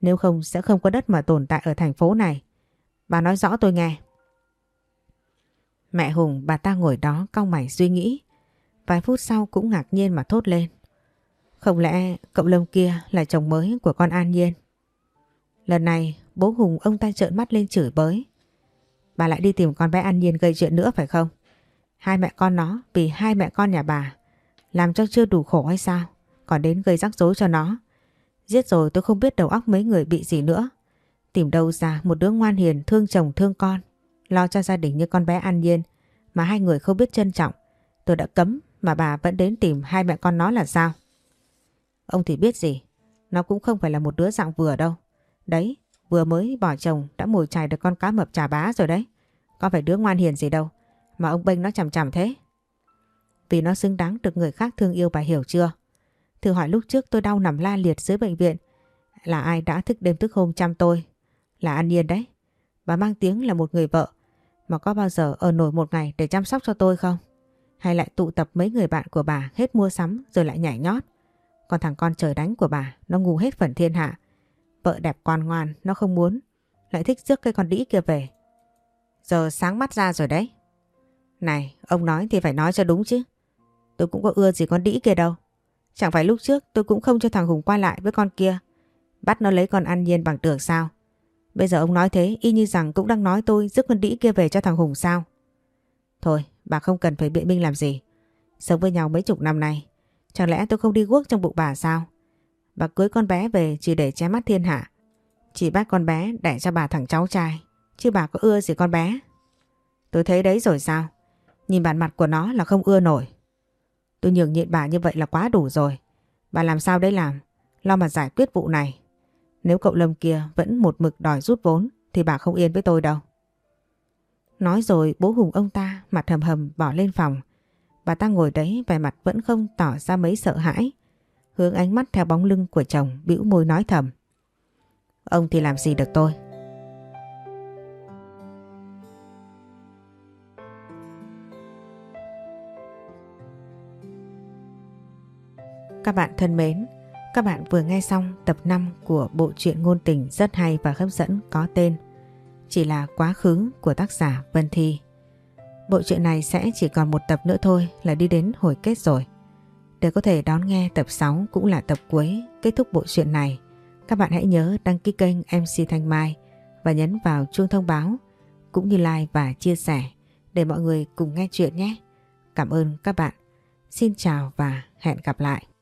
Nếu không, sẽ không có đất mà tồn tại ở thành phố này. Bà nói rõ tôi nghe. Mẹ Hùng, bà ta ngồi đó cong mày suy nghĩ. Vài phút sau cũng ngạc nhiên mà thốt lên. Không lẽ cậu Lâm kia là chồng mới của con An Nhiên? Lần này, bố Hùng ông ta trợn mắt lên chửi bới. Bà lại đi tìm con bé An Nhiên gây chuyện nữa phải không? Hai mẹ con nó vì hai mẹ con nhà bà, làm cho chưa đủ khổ hay sao? Còn đến gây rắc rối cho nó. Giết rồi tôi không biết đầu óc mấy người bị gì nữa. Tìm đâu ra một đứa ngoan hiền, thương chồng, thương con. Lo cho gia đình như con bé An Nhiên mà hai người không biết trân trọng. Tôi đã cấm mà bà vẫn đến tìm hai mẹ con nó là sao? Ông thì biết gì. Nó cũng không phải là một đứa dạng vừa đâu. Đấy, vừa mới bỏ chồng đã mồi chài được con cá mập trà bá rồi đấy. Có phải đứa ngoan hiền gì đâu. Mà ông bênh nó chằm chằm thế. Vì nó xứng đáng được người khác thương yêu bà hiểu chưa? Thử hỏi lúc trước tôi đau nằm la liệt dưới bệnh viện. Là ai đã thức đêm thức hôm chăm tôi? Là An Nhiên đấy. Bà mang tiếng là một người vợ. Mà có bao giờ ở nổi một ngày để chăm sóc cho tôi không? Hay lại tụ tập mấy người bạn của bà hết mua sắm rồi lại nhảy nhót? Còn thằng con trời đánh của bà, nó ngu hết phần thiên hạ. Vợ đẹp con ngoan, nó không muốn. Lại thích rước cái con đĩ kia về. Giờ sáng mắt ra rồi đấy. Này, ông nói thì phải nói cho đúng chứ. Tôi cũng có ưa gì con đĩ kia đâu. Chẳng phải lúc trước tôi cũng không cho thằng Hùng qua lại với con kia. Bắt nó lấy con ăn nhiên bằng tưởng sao. Bây giờ ông nói thế, y như rằng cũng đang nói tôi rước con đĩ kia về cho thằng Hùng sao. Thôi bà không cần phải biện minh làm gì. Sống với nhau mấy chục năm nay. Chẳng lẽ tôi không đi guốc trong bụng bà sao? Bà cưới con bé về chỉ để che mắt thiên hạ. Chỉ bắt con bé đẻ cho bà thằng cháu trai. Chứ bà có ưa gì con bé? Tôi thấy đấy rồi sao? Nhìn bản mặt của nó là không ưa nổi. Tôi nhường nhịn bà như vậy là quá đủ rồi. Bà làm sao đấy làm? Lo mà giải quyết vụ này. Nếu cậu Lâm kia vẫn một mực đòi rút vốn, thì bà không yên với tôi đâu. Nói rồi bố Hùng ông ta mặt hầm hầm bỏ lên phòng. Bà ta ngồi đấy vẻ mặt vẫn không tỏ ra mấy sợ hãi. Hướng ánh mắt theo bóng lưng của chồng bĩu môi nói thầm. Ông thì làm gì được tôi? Các bạn thân mến, các bạn vừa nghe xong tập 5 của bộ truyện ngôn tình rất hay và hấp dẫn có tên chỉ là quá khứ của tác giả Vân Thi. Bộ truyện này sẽ chỉ còn một tập nữa thôi là đi đến hồi kết rồi. Để có thể đón nghe tập 6 cũng là tập cuối kết thúc bộ truyện này, các bạn hãy nhớ đăng ký kênh MC Thanh Mai và nhấn vào chuông thông báo cũng như like và chia sẻ để mọi người cùng nghe chuyện nhé. Cảm ơn các bạn. Xin chào và hẹn gặp lại.